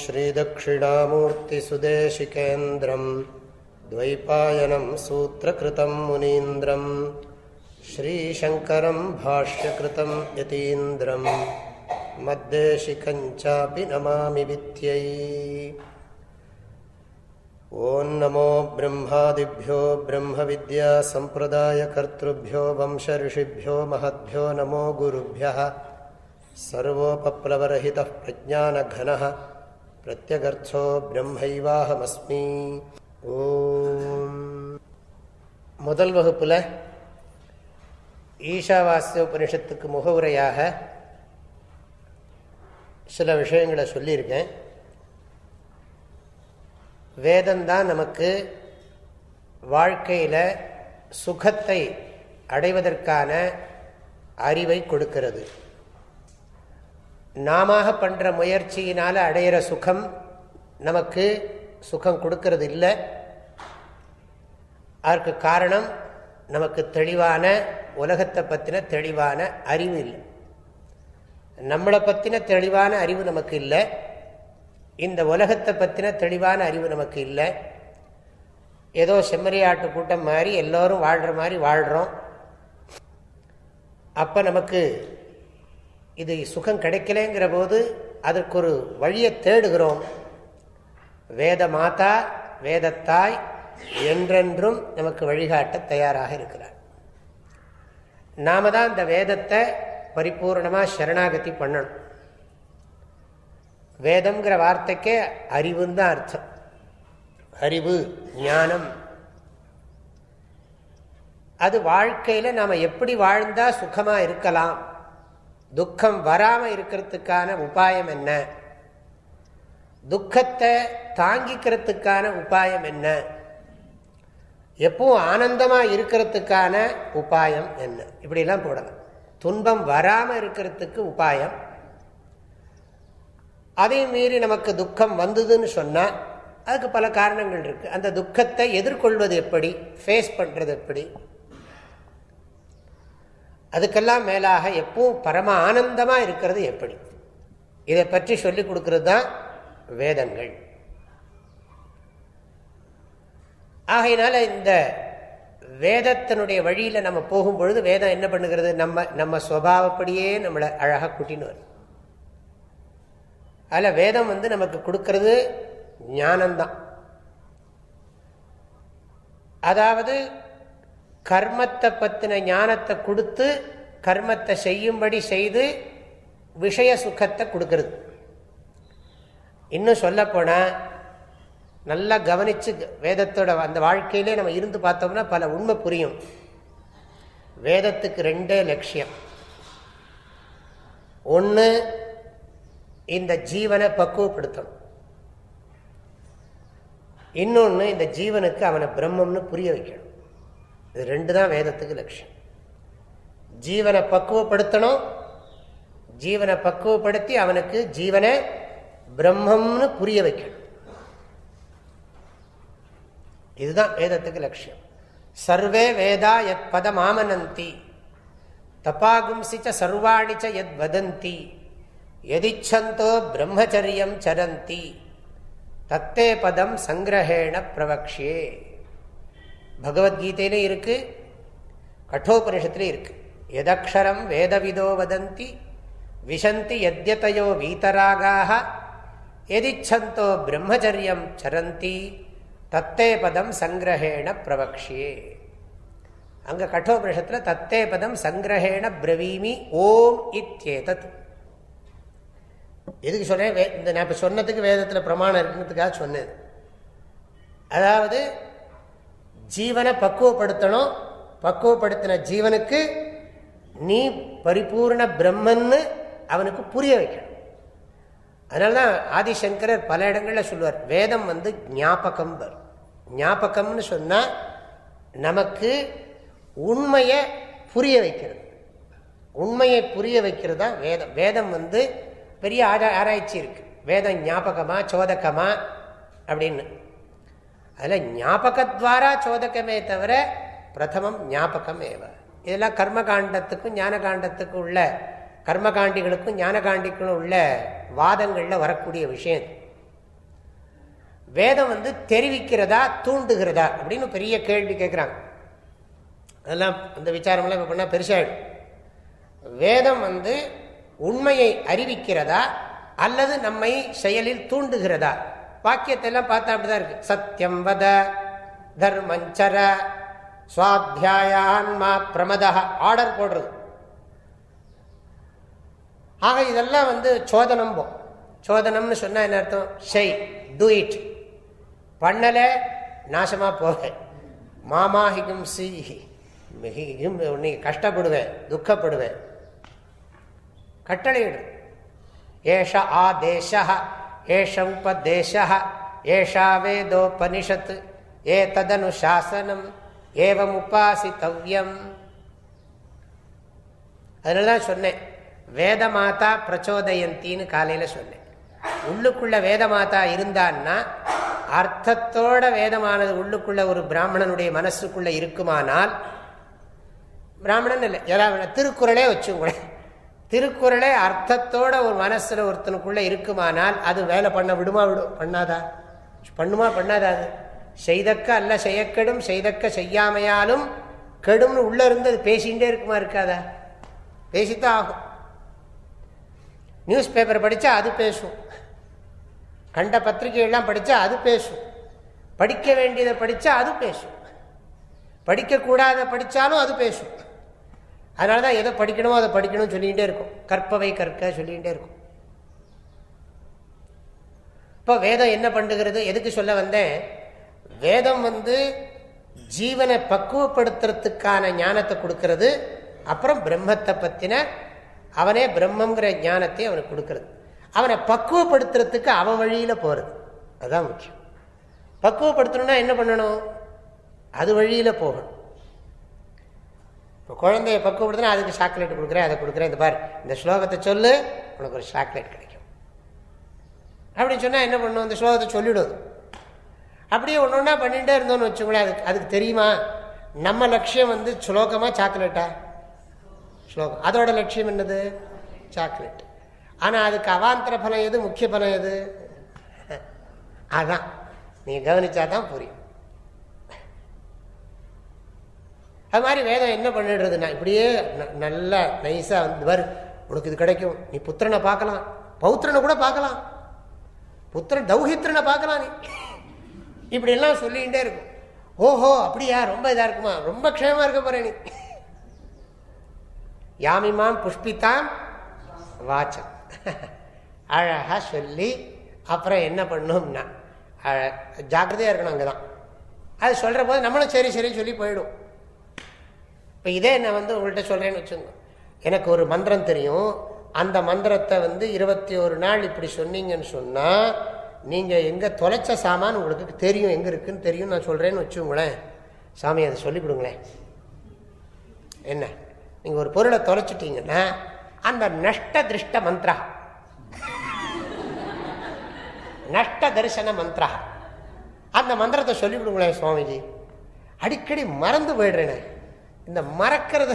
श्रीदक्षिणामूर्तिसुदेशिकेन्द्रम् द्वैपायनं सूत्रकृतं मुनीन्द्रम् श्रीशङ्करं भाष्यकृतं यतीन्द्रम् मद्देशिकञ्चापि नमामि विद्यै। नमो ब्रह्मादिभ्यो ब्रह्मविद्यासम्प्रदायकर्तृभ्यो वंशऋषिभ्यो महद्भ्यो नमो गुरुभ्यः सर्वोपप्लवरहितः प्रज्ञानघनः பிரத்யகர்த்தோ பிரம்மைவாஹமஸ்மி ஓம் முதல் வகுப்பில் ஈஷாவாசிய உபனிஷத்துக்கு முகவுரையாக சில விஷயங்களை சொல்லியிருக்கேன். வேதந்தான் நமக்கு வாழ்க்கையில் சுகத்தை அடைவதற்கான அறிவை கொடுக்கிறது. நாம பண்ணுற முயற்சியினால் அடையிற சுகம் நமக்கு சுகம் கொடுக்கறது இல்லை அதற்கு காரணம் நமக்கு தெளிவான உலகத்தை பற்றின தெளிவான அறிவு இல்லை. நம்மளை பற்றின தெளிவான அறிவு நமக்கு இல்லை. இந்த உலகத்தை பற்றின தெளிவான அறிவு நமக்கு இல்லை. ஏதோ செம்மறியாட்டு கூட்டம் மாதிரி எல்லோரும் வாழ்கிற மாதிரி வாழ்கிறோம் அப்போ நமக்கு இது சுகம் கிடைக்கலங்கிற போது அதற்கு ஒரு வழியை தேடுகிறோம். வேத மாதா வேதத்தாய் என்றென்றும் நமக்கு வழிகாட்ட தயாராக இருக்கிறார். நாம தான் இந்த வேதத்தை பரிபூர்ணமாக சரணாகதி பண்ணணும். வேதம்ங்கிற வார்த்தைக்கே அறிவுன்னு தான் அர்த்தம். அறிவு ஞானம். அது வாழ்க்கையில் நாம் எப்படி வாழ்ந்தால் சுகமாக இருக்கலாம்? துக்கம் வராமல் இருக்கிறதுக்கான உபாயம் என்ன? துக்கத்தை தாங்கிக்கிறதுக்கான உபாயம் என்ன? எப்பவும் ஆனந்தமாக இருக்கிறதுக்கான உபாயம் என்ன? இப்படிலாம் போடலாம். துன்பம் வராமல் இருக்கிறதுக்கு உபாயம். அதையும் மீறி நமக்கு துக்கம் வந்ததுன்னு சொன்னால் அதுக்கு பல காரணங்கள் இருக்குது அந்த துக்கத்தை எதிர்கொள்வது எப்படி? ஃபேஸ் பண்ணுறது எப்படி? அதுக்கெல்லாம் மேலாக எப்பவும் பரம ஆனந்தமாக இருக்கிறது எப்படி? இதை பற்றி சொல்லிக் கொடுக்கறது தான் வேதங்கள். ஆகையினால இந்த வேதத்தினுடைய வழியில் நம்ம போகும்பொழுது வேதம் என்ன பண்ணுகிறது? நம்ம நம்ம சுவாவப்படியே நம்மளை அழகாக கூட்டின்னு வரும் அதில் வேதம் வந்து நமக்கு கொடுக்கறது ஞானம்தான். அதாவது கர்மத்தை பற்றின ஞானத்தை கொடுத்து கர்மத்தை செய்யும்படி செய்து விஷய சுகத்தை கொடுக்கறது. இன்னும் சொல்லப்போனால் நல்லா கவனித்து வேதத்தோட அந்த வாழ்க்கையிலே நம்ம இருந்து பார்த்தோம்னா பல உண்மை புரியும். வேதத்துக்கு ரெண்டே லட்சியம். ஒன்று இந்த ஜீவனை பக்குவப்படுத்தணும். இன்னொன்று இந்த ஜீவனுக்கு அவனை பிரம்மம்னு புரிய வைக்கணும். இது ரெண்டு தான் வேதத்துக்கு லட்சியம். ஜீவனை பக்குவப்படுத்தணும் ஜீவனை பக்குவப்படுத்தி அவனுக்கு ஜீவனை பிரம்மம்னு புரிய வைக்கணும். இதுதான் வேதத்துக்கு லட்சியம். சர்வே வேதா எத் பதம் ஆமனந்தி தபாகும்சிச்ச சர்வாணிச்ச எத் வதந்தி எதிச்சந்தோ பிரம்மச்சரியம் சரந்தி தத்தே பதம் சங்கிரஹேண பிரவக்ஷே பகவத்கீதையிலும் இருக்கு கட்டோபனிஷத்துலேயும் இருக்கு. எதக்ஷரம் வேதவிதோ வதந்தி விஷந்தி எத்யதையோ வீதராகாக எதிச்சந்தோ பிரம்மச்சரியம் சரந்தி தத்தே பதம் சங்கிரகேண பிரபக்ஷியே அங்கே கட்டோபனிஷத்தில் தத்தே பதம் சங்கிரகேண பிரவீமி ஓம் இத்தியேதத் எதுக்கு சொன்னேன்? இந்த நான் இப்போ சொன்னதுக்கு வேதத்தில் பிரமாணம் இருக்குங்கிறதுக்காக சொன்னது அதாவது ஜீவனை பக்குவப்படுத்தணும். பக்குவப்படுத்தின ஜீவனுக்கு நீ பரிபூர்ண பிரம்மன்னு அவனுக்கு புரிய வைக்கணும். அதனால தான் ஆதிசங்கரர் பல இடங்களில் சொல்லுவார் வேதம் வந்து ஞாபகம் வரும். ஞாபகம்னு சொன்னால் நமக்கு உண்மையை புரிய வைக்கிறது. உண்மையை புரிய வைக்கிறது தான் வேதம். வேதம் வந்து பெரிய ஆராய்ச்சி இருக்குது வேதம் ஞாபகமா சோதகமா அப்படின்னு. அதில் ஞாபகத்வாரா சோதகமே தவிர பிரதமம் ஞாபகம் ஏவ. இதெல்லாம் கர்மகாண்டத்துக்கும் ஞான காண்டத்துக்கும் உள்ள கர்மகாண்டிகளுக்கும் ஞானகாண்டிக்கும் உள்ள வாதங்களில் வரக்கூடிய விஷயம் வேதம் வந்து தெரிவிக்கிறதா தூண்டுகிறதா அப்படின்னு பெரிய கேள்வி கேட்குறாங்க அதெல்லாம் அந்த விசாரம்லாம் இப்போ பண்ணால் பெருசாகிடும் வேதம் வந்து உண்மையை அறிவிக்கிறதா அல்லது நம்மை செயலில் தூண்டுகிறதா? வாக்கியத்தை எல்லாம் பார்த்தா அப்படிதான் இருக்கு. சத்தியம் வத தர்மஞ்சர சுவாத்தியாயான்மா பிரமதா ஆர்டர் போடுறது. ஆக இதெல்லாம் வந்து சோதனம் போ சோதனம்னு சொன்னா என்ன அர்த்தம்? செய் டூ இட் பண்ணல நாசமா போக மாமா ஹிகும் மிகும் நீ கஷ்டப்படுவேன் துக்கப்படுவேன். கட்டளையிடு. ஏஷ ஆதேச ஏஷ உபதேச ஏஷா வேதோபனிஷத் ஏ ததனுசாசனம் ஏவம் உபாசித்தவ்யம் அதனால தான் சொன்னேன் வேத மாதா பிரச்சோதயந்தின்னு காலையில் சொன்னேன். உள்ளுக்குள்ள வேத மாதா இருந்தான்னா அர்த்தத்தோட வேதமானது உள்ளுக்குள்ள ஒரு பிராமணனுடைய மனசுக்குள்ள இருக்குமானால் பிராமணன் இல்லை ஏதாவது திருக்குறளே வச்சுக்கூட திருக்குறளே அர்த்தத்தோட ஒரு மனசுல ஒருத்தனுக்குள்ள இருக்குமானால் அது வேலை பண்ண விடுமா விடும் பண்ணாதா? பண்ணுமா பண்ணாதா அது? செய்தக்க அல்ல செய்யக்கெடும் செய்தக்க செய்யாமையாலும் கெடும்னு உள்ள இருந்து அது பேசிகிட்டே இருக்குமா இருக்காதா? பேசித்தான் ஆகும். நியூஸ் பேப்பர் படித்தா அது பேசும். கண்ட பத்திரிகையெல்லாம் படித்தா அது பேசும். படிக்க வேண்டியதை படித்தா அது பேசும். படிக்கக்கூடாத படித்தாலும் அது பேசும். அதனால தான் எதை படிக்கணுமோ அதை படிக்கணும்னு சொல்லிகிட்டே இருக்கும். கற்பவை கற்க சொல்லிகிட்டே இருக்கும். இப்போ வேதம் என்ன பண்ணுகிறது? எதுக்கு சொல்ல வந்தேன்? வேதம் வந்து ஜீவனை பக்குவப்படுத்துறதுக்கான ஞானத்தை கொடுக்கறது. அப்புறம் பிரம்மத்தை பற்றின அவனே பிரம்மங்கிற ஞானத்தை அவனுக்கு கொடுக்கறது. அவனை பக்குவப்படுத்துறதுக்கு அவன் வழியில் போகிறது அதுதான் முக்கியம். பக்குவப்படுத்தணும்னா என்ன பண்ணணும்? அது வழியில் போகணும். இப்போ குழந்தைய பக்குவப்படுத்தினா அதுக்கு சாக்லேட் கொடுக்குறேன் அதை கொடுக்குறேன். இந்த பார் இந்த ஸ்லோகத்தை சொல்லு உனக்கு ஒரு சாக்லேட் கிடைக்கும். அப்படின்னு சொன்னால் என்ன பண்ணும்? இந்த ஸ்லோகத்தை சொல்லிவிடும் அப்படியே ஒன்று ஒன்றா பண்ணிகிட்டே இருந்தோம்னு வச்சுக்கோங்களேன் அதுக்கு அதுக்கு தெரியுமா? நம்ம லட்சியம் வந்து ஸ்லோகமாக சாக்லேட்டா ஸ்லோகம். அதோட லட்சியம் என்னது? சாக்லேட் ஆனால் அதுக்கு அவாந்தர பலம் எது? முக்கிய பலம் எது? அதான். நீங்கள் கவனித்தா தான் புரியும். அது மாதிரி வேதம் என்ன பண்ணிடுறதுன்னா இப்படியே நல்லா நைஸாக வந்து வரு உனக்கு இது கிடைக்கும். நீ புத்திரனை பார்க்கலாம். பௌத்திரனை கூட பார்க்கலாம். புத்திரன் தௌஹித்திரனை பார்க்கலாம் நீ. இப்படியெல்லாம் சொல்லிகிட்டே இருக்கும். ஓஹோ அப்படியா? ரொம்ப இதாக இருக்குமா? ரொம்ப க்ஷேமா இருக்க போற நீ. யாமிமாம் புஷ்பித்தாம் வாச்சம். அழகாக சொல்லி அப்புறம் என்ன பண்ணும்னா ஜாக்கிரதையாக இருக்கணும் அங்கே தான் அது சொல்கிற போது நம்மளும் சரி சரி சொல்லி போயிடும். இப்போ இதே நான் வந்து உங்கள்கிட்ட சொல்கிறேன்னு வச்சுங்க. எனக்கு ஒரு மந்திரம் தெரியும். அந்த மந்திரத்தை வந்து இருபத்தி ஒரு நாள் இப்படி சொன்னீங்கன்னு சொன்னால் நீங்கள் எங்கே தொலைச்ச சாமான் உங்களுக்கு தெரியும் எங்கே இருக்குன்னு தெரியும் நான் சொல்கிறேன்னு வச்சுங்களேன். சாமி அதை சொல்லி கொடுங்களேன். என்ன? நீங்கள் ஒரு பொருளை தொலைச்சிட்டீங்கன்னா அந்த நஷ்ட திருஷ்ட மந்திரா. நஷ்ட தரிசன மந்திரா. அந்த மந்திரத்தை சொல்லிவிடுங்களேன் சுவாமிஜி. அடிக்கடி மறந்து போயிடுறேனே. இந்த மறக்கிறத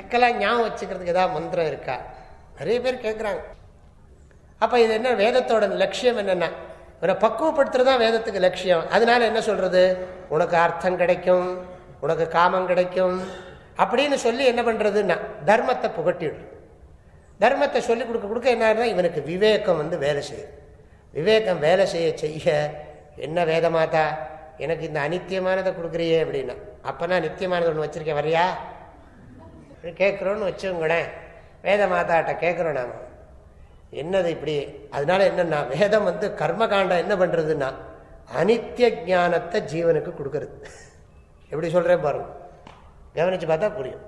எக்கெல்லாம் ஞாபகம் வச்சுக்கிறதுக்கு ஏதாவது மந்திரம் இருக்கா? நிறைய பேர் கேட்குறாங்க அப்போ இது என்ன வேதத்தோட லட்சியம் என்னென்னா இவனை பக்குவப்படுத்துறது தான் வேதத்துக்கு லட்சியம். அதனால என்ன சொல்கிறது உனக்கு அர்த்தம் கிடைக்கும் உனக்கு காமம் கிடைக்கும் அப்படின்னு சொல்லி என்ன பண்ணுறதுன்னா தர்மத்தை புகட்டிவிடும் தர்மத்தை சொல்லி கொடுக்க கொடுக்க என்ன இவனுக்கு விவேகம் வந்து வேலை செய்யும். விவேகம் வேலை செய்ய செய்ய என்ன வேதமாதா? எனக்கு இந்த அனித்தியமானதை கொடுக்குறியே அப்படின்னா. அப்போனா நித்தியமானது ஒன்று வச்சுருக்கேன் வரியா கேட்குறோன்னு வச்சுங்களேன் வேத மாதாட்ட கேட்குறோம் நாம். என்னது இப்படி? அதனால என்னன்னா வேதம் வந்து கர்மகாண்டம் என்ன பண்ணுறதுன்னா அனித்திய ஜானத்தை ஜீவனுக்கு கொடுக்கறது. எப்படி சொல்கிறேன் பாருங்க. கவனித்து பார்த்தா புரியும்.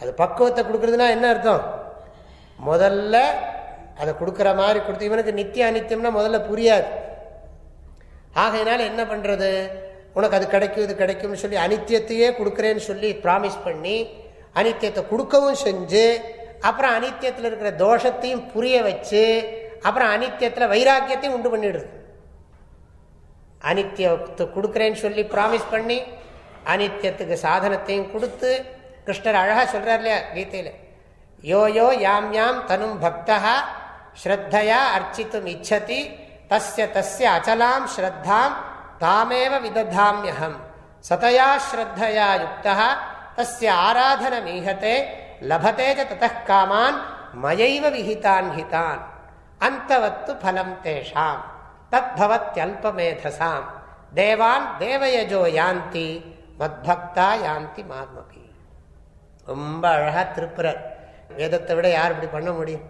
அது பக்குவத்தை கொடுக்குறதுனா என்ன அர்த்தம்? முதல்ல அதை கொடுக்குற மாதிரி கொடுத்து இவனுக்கு நித்திய அனித்தியம்னா முதல்ல புரியாது. ஆகையினால என்ன பண்ணுறது உனக்கு அது கிடைக்கும் இது கிடைக்கும்னு சொல்லி அனித்தியத்தையே கொடுக்குறேன்னு சொல்லி ப்ராமிஸ் பண்ணி அனித்தியத்தை கொடுக்கவும் செஞ்சு அப்புறம் அனித்தியத்தில் இருக்கிற தோஷத்தையும் புரிய வச்சு அப்புறம் அனித்தியத்தில் வைராக்கியத்தையும் உண்டு பண்ணிடுது அனித்தியத்தை கொடுக்குறேன்னு சொல்லி ப்ராமிஸ் பண்ணி அனித்தியத்துக்கு சாதனத்தையும் கொடுத்து கிருஷ்ணர் அழகாக சொல்கிறார் இல்லையா கீதையில்? யோ யோ யாம் யாம் தனும் பக்தா ஸ்ரத்தையா அர்ச்சித்தும் இச்சதி தஸ்ய தஸ்ய அச்சலாம் ஸ்ரத்தாம் தாமேவ விததாமியகம் சதயா ஸ்ரத்தையா யுக்தா தஸ்ய ஆராதன மீகத்தே லபத்தேஜ காமான். மயைவ விஹிதான் ஹிதான். அந்தவத்து பலம் தேஷாம். தத் பவத்யல்பமேதசாம் தேவான் தேவயஜோ யாந்தி. மத்பக்தா யாந்தி மாத்மபி ரொம்ப அழகா திருப்புறார் வேதத்தை விட யார் இப்படி பண்ண முடியும்?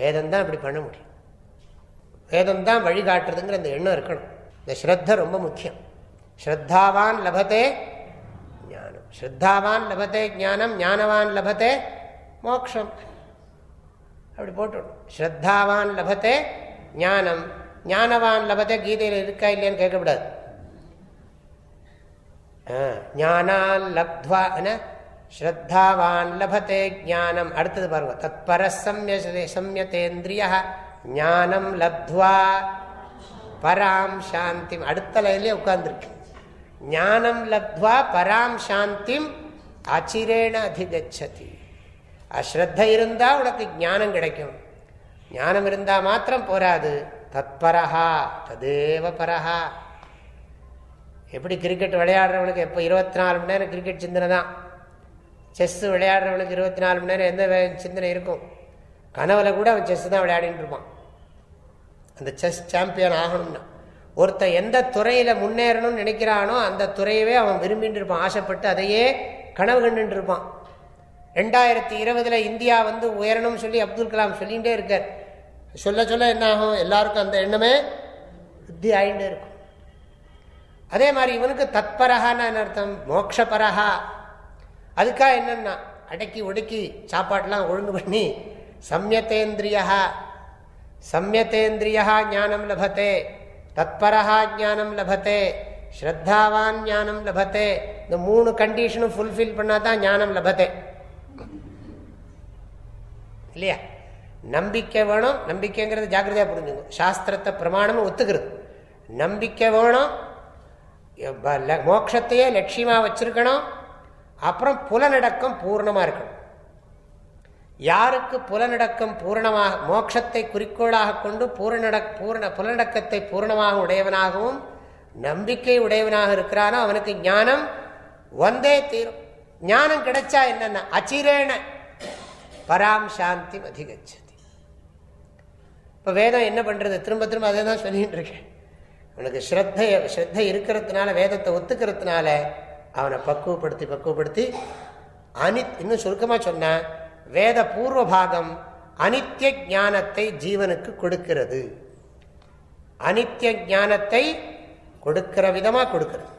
வேதம் தான் இப்படி பண்ண முடியும். வேதம் தான் வழிகாட்டுறதுங்கிற அந்த எண்ணம் இருக்கணும். இந்த ஸ்ரத்த ரொம்ப முக்கியம். ஸ்ரத்தாவான் லபத்தே ஞானம். ஸ்ரத்தாவான் லபத்தே ஞானம் ஞானவான் லபத்தே மோக்ஷம். அப்படி போட்டுடணும். ஸ்ரத்தாவான் லபத்தே ஞானம் ஞானவான் லபத்தை கீதையில் இருக்கா இல்லையான்னு கேட்கக்கூடாது. ஞானால் லப்துவா என்ன ஸ்ரத்தாவான் லபத்தே ஜானம் அடுத்தது பாருங்க. தத்பர சம்ய சம்யத்தேந்திரிய. ஞானம் லப்துவா. பராம் சாந்தி அடுத்த லைன்லேயே உட்கார்ந்துருக்கு. ஞானம் லப்துவா பராம் சாந்திம் அச்சிரேண அதிகச்சதி. அஸ்ரத்த இருந்தால் உனக்கு ஞானம் கிடைக்கும். ஞானம் இருந்தால் மாத்திரம் போராது. தத்பரஹா ததேவ பரஹா. எப்படி கிரிக்கெட் விளையாடுறவனுக்கு எப்போ இருபத்தி நாலு மணி நேரம் கிரிக்கெட் சிந்தனை தான். செஸ்ஸு விளையாடுறவனுக்கு இருபத்தி நாலு மணி நேரம் எந்த சிந்தனை இருக்கும்? கனவுல கூட அவன் செஸ் தான் விளையாடின்னு இருப்பான். அந்த செஸ் சாம்பியன் ஆகணும்னா. ஒருத்தன் எந்த துறையில் முன்னேறணும்னு நினைக்கிறானோ அந்த துறையவே அவன் விரும்பின்னு இருப்பான் ஆசைப்பட்டு அதையே கனவு கண்டுட்டு இருப்பான் ரெண்டாயிரத்தி இருபதில் இந்தியா வந்து உயரணும்னு சொல்லி அப்துல் கலாம் சொல்லிகிட்டே இருக்கார். சொல்ல சொல்ல என்ன ஆகும்? எல்லாருக்கும் அந்த எண்ணமே புத்தி ஆகிட்டே இருக்கும். அதே மாதிரி இவனுக்கு தத்பரகான்னு அர்த்தம்? மோக்ஷபரகா. அதுக்காக என்னென்னா அடக்கி ஒடுக்கி சாப்பாட்டெலாம் ஒழுங்கு பண்ணி சம்யத்தேந்திரியா. சம்யத்தேந்திரியா ஞானம் லபத்தே தத்பரஹா ஞானம் லபத்தே ஸ்ரத்தாவான் ஞானம் லபத்தே இந்த மூணு கண்டிஷனும் ஃபுல்ஃபில் பண்ணாதான் தான் ஞானம் லபத்தே. இல்லையா? நம்பிக்கை வேணும் நம்பிக்கைங்கிறது ஜாக்கிரதையாக புரிஞ்சுங்க சாஸ்திரத்தை பிரமாணமும் ஒத்துக்கிறது. நம்பிக்கை வேணும் மோட்சத்தையே லட்சியமாக வச்சிருக்கணும் அப்புறம் புலநடக்கம் பூர்ணமாக இருக்கணும். யாருக்கு புலநடக்கம் பூரணமாக மோட்சத்தை குறிக்கோளாக கொண்டு பூரணட பூரண புலநடக்கத்தை பூர்ணமாக உடையவனாகவும் நம்பிக்கை உடையவனாக இருக்கிறானோ அவனுக்கு ஞானம் வந்தே தீரும். ஞானம் கிடைச்சா என்னென்ன? அச்சிரேன. பராம் சாந்தி அதிகச்சதி இப்போ வேதம் என்ன பண்ணுறது திரும்ப திரும்ப அதை தான் சொல்லிகிட்டு இருக்கேன். அவனுக்கு ஸ்ரத்த ஸ்ரத்தை இருக்கிறதுனால வேதத்தை ஒத்துக்கிறதுனால அவனை பக்குவப்படுத்தி பக்குவப்படுத்தி அனி இன்னும் சுருக்கமாக சொன்னான் வேத பூர்வ பாகம் அனித்திய ஞானத்தை ஜீவனுக்கு கொடுக்கிறது. அனித்திய ஞானத்தை கொடுக்கிற விதமாக கொடுக்கிறது.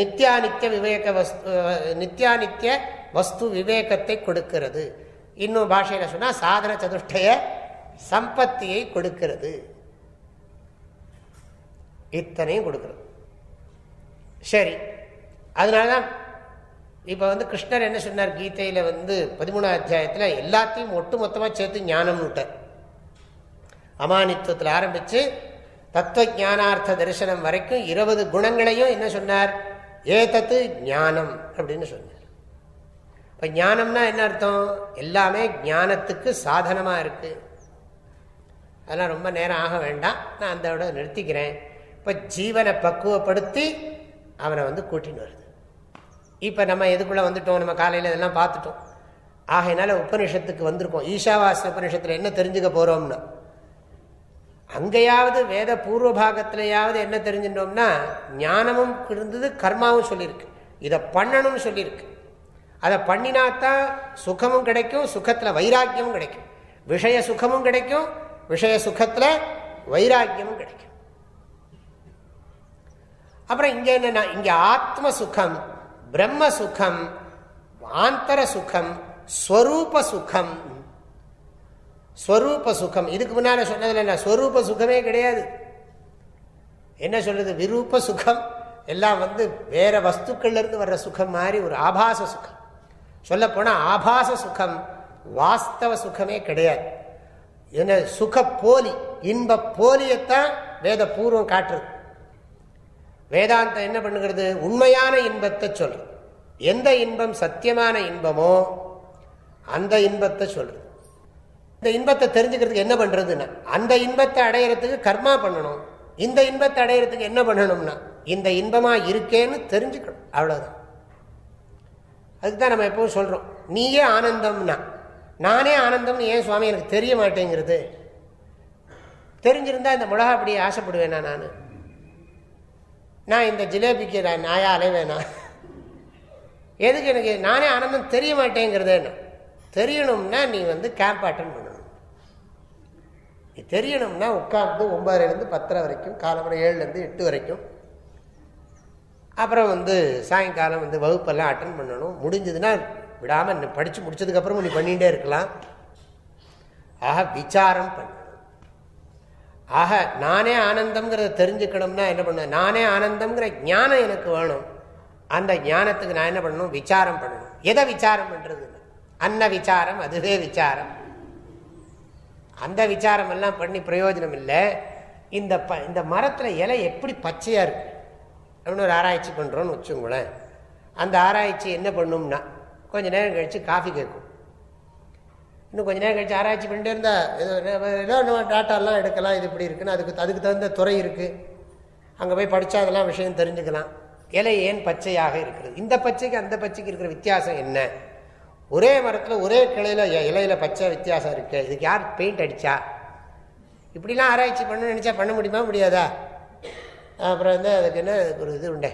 நித்தியானித்திய விவேக வஸ்து நித்தியானித்திய வஸ்து விவேகத்தை கொடுக்கிறது. இன்னும் பாஷையில் சொன்னால் சாதன சதுஷ்டய சம்பத்தியை கொடுக்கிறது. இத்தனையும் கொடுக்கிறது. சரி. அதனால தான் இப்போ வந்து கிருஷ்ணர் என்ன சொன்னார்? கீதையில் வந்து பதிமூணாம் அத்தியாயத்தில் எல்லாத்தையும் ஒட்டு மொத்தமாக சேர்த்து ஞானம்னு விட்டார் அமானித்துவத்தில் ஆரம்பித்து தத்துவ ஞானார்த்த தரிசனம் வரைக்கும் இருபது குணங்களையும் என்ன சொன்னார்? ஏதத்து ஞானம் அப்படின்னு சொன்னார். இப்போ ஞானம்னா என்ன அர்த்தம்? எல்லாமே ஞானத்துக்கு சாதனமாக இருக்குது அதெல்லாம் ரொம்ப நேரம் ஆக வேண்டாம். நான் அந்த விட நிறுத்திக்கிறேன். இப்போ ஜீவனை பக்குவப்படுத்தி அவனை வந்து கூட்டின்னு வருது. இப்போ நம்ம எதுக்குள்ளே வந்துட்டோம்? நம்ம காலையில் இதெல்லாம் பார்த்துட்டோம். ஆகையினால உபனிஷத்துக்கு வந்திருக்கோம். ஈஷாவாச உபனிஷத்தில் என்ன தெரிஞ்சுக்க போகிறோம்னா அங்கேயாவது வேத பூர்வ பாகத்திலேயாவது என்ன தெரிஞ்சுட்டோம்னா ஞானமும் இருந்தது கர்மாவும் சொல்லியிருக்கு. இதை பண்ணணும்னு சொல்லியிருக்கு. அதை பண்ணினாத்தான் சுகமும் கிடைக்கும் சுகத்தில் வைராக்கியமும் கிடைக்கும். விஷய சுகமும் கிடைக்கும் விஷய சுகத்தில் வைராக்கியமும் கிடைக்கும். அப்புறம் இங்கே என்னன்னா இங்கே ஆத்ம சுகம். பிரம்ம சுகம் ஆந்தர சுகம் ஸ்வரூப சுகம் ஸ்வரூப சுகம் இதுக்கு முன்னால சொன்னதுல என்ன ஸ்வரூப சுகமே கிடையாது. என்ன சொல்றது? விரூப சுகம் எல்லாம் வந்து வேற வஸ்துக்கள்ல இருந்து வர்ற சுகம் மாதிரி ஒரு ஆபாச சுகம் சொல்ல போனா ஆபாச சுகம் வாஸ்தவ சுகமே கிடையாது. என்ன சுக போலி இன்ப போலியத்தான் வேத பூர்வம் காட்டுறது. வேதாந்தம் என்ன பண்ணுகிறது? உண்மையான இன்பத்தை சொல்றது எந்த இன்பம் சத்தியமான இன்பமோ அந்த இன்பத்தை சொல்றது இந்த இன்பத்தை தெரிஞ்சுக்கிறதுக்கு என்ன பண்ணுறதுன்னா அந்த இன்பத்தை அடையிறதுக்கு கர்மா பண்ணணும். இந்த இன்பத்தை அடையிறதுக்கு என்ன பண்ணணும்னா இந்த இன்பமாக இருக்கேன்னு தெரிஞ்சுக்கணும். அவ்வளோதான் அதுக்கு தான் நம்ம எப்பவும் சொல்கிறோம் நீயே ஆனந்தம்னா. நானே ஆனந்தம்னு ஏன் சுவாமி எனக்கு தெரிய மாட்டேங்கிறது? தெரிஞ்சிருந்தா இந்த மிளகா அப்படியே ஆசைப்படுவேனா நான்? நான் இந்த ஜிலேபிக்கு நான் நாயா வேணாம் எதுக்கு எனக்கு நானே ஆனந்தம் தெரிய மாட்டேங்கிறதே தெரியணும்னா நீ வந்து கேம்ப் அட்டன் பண்ணணும். நீ தெரியணும்னா உட்காந்து ஒன்பதுலேருந்து பத்தரை வரைக்கும் காலம்பரம் ஏழுலேருந்து எட்டு வரைக்கும். அப்புறம் வந்து சாயங்காலம் வந்து வகுப்பெல்லாம் அட்டன் பண்ணணும். முடிஞ்சதுன்னா விடாமல் படித்து முடிச்சதுக்கப்புறமும் நீ பண்ணிகிட்டே இருக்கலாம். ஆக விசாரம் பண்ண. ஆக நானே ஆனந்தம்ங்கிறத தெரிஞ்சுக்கணும்னா என்ன பண்ணுவேன்? நானே ஆனந்தம்ங்கிற ஞானம் எனக்கு வேணும். அந்த ஞானத்துக்கு நான் என்ன பண்ணணும்? விசாரம் பண்ணணும். எதை விசாரம் பண்ணுறது அன்ன விசாரம் அதுவே விசாரம். அந்த விசாரம் எல்லாம் பண்ணி பிரயோஜனம் இல்லை. இந்த ப இந்த மரத்தில் இலை எப்படி பச்சையாக இருக்கு? அப்படின்னு ஒரு ஆராய்ச்சி பண்ணுறோன்னு வச்சுங்களேன் அந்த ஆராய்ச்சி என்ன பண்ணும்னா கொஞ்சம் நேரம் கழித்து காஃபி கேட்கும். இன்னும் கொஞ்ச நேரம் கழிச்சு ஆராய்ச்சி பண்ணிட்டே இருந்தால் ஏதோ நம்ம டாட்டாலாம் எடுக்கலாம் இது இப்படி இருக்குன்னு அதுக்கு அதுக்கு தகுந்த துறை இருக்குது அங்கே போய் படித்தா அதெல்லாம் விஷயம் தெரிஞ்சுக்கலாம். இலை ஏன் பச்சையாக இருக்கிறது? இந்த பச்சைக்கு அந்த பச்சைக்கு இருக்கிற வித்தியாசம் என்ன? ஒரே மரத்தில் ஒரே கிளையில் இலையில் பச்சை வித்தியாசம் இருக்குது இதுக்கு யார் பெயிண்ட் அடித்தா இப்படிலாம் ஆராய்ச்சி பண்ணணும்னு நினச்சா பண்ண முடியுமா முடியாதா? அப்புறம் வந்து அதுக்கு என்ன ஒரு இது உண்டே?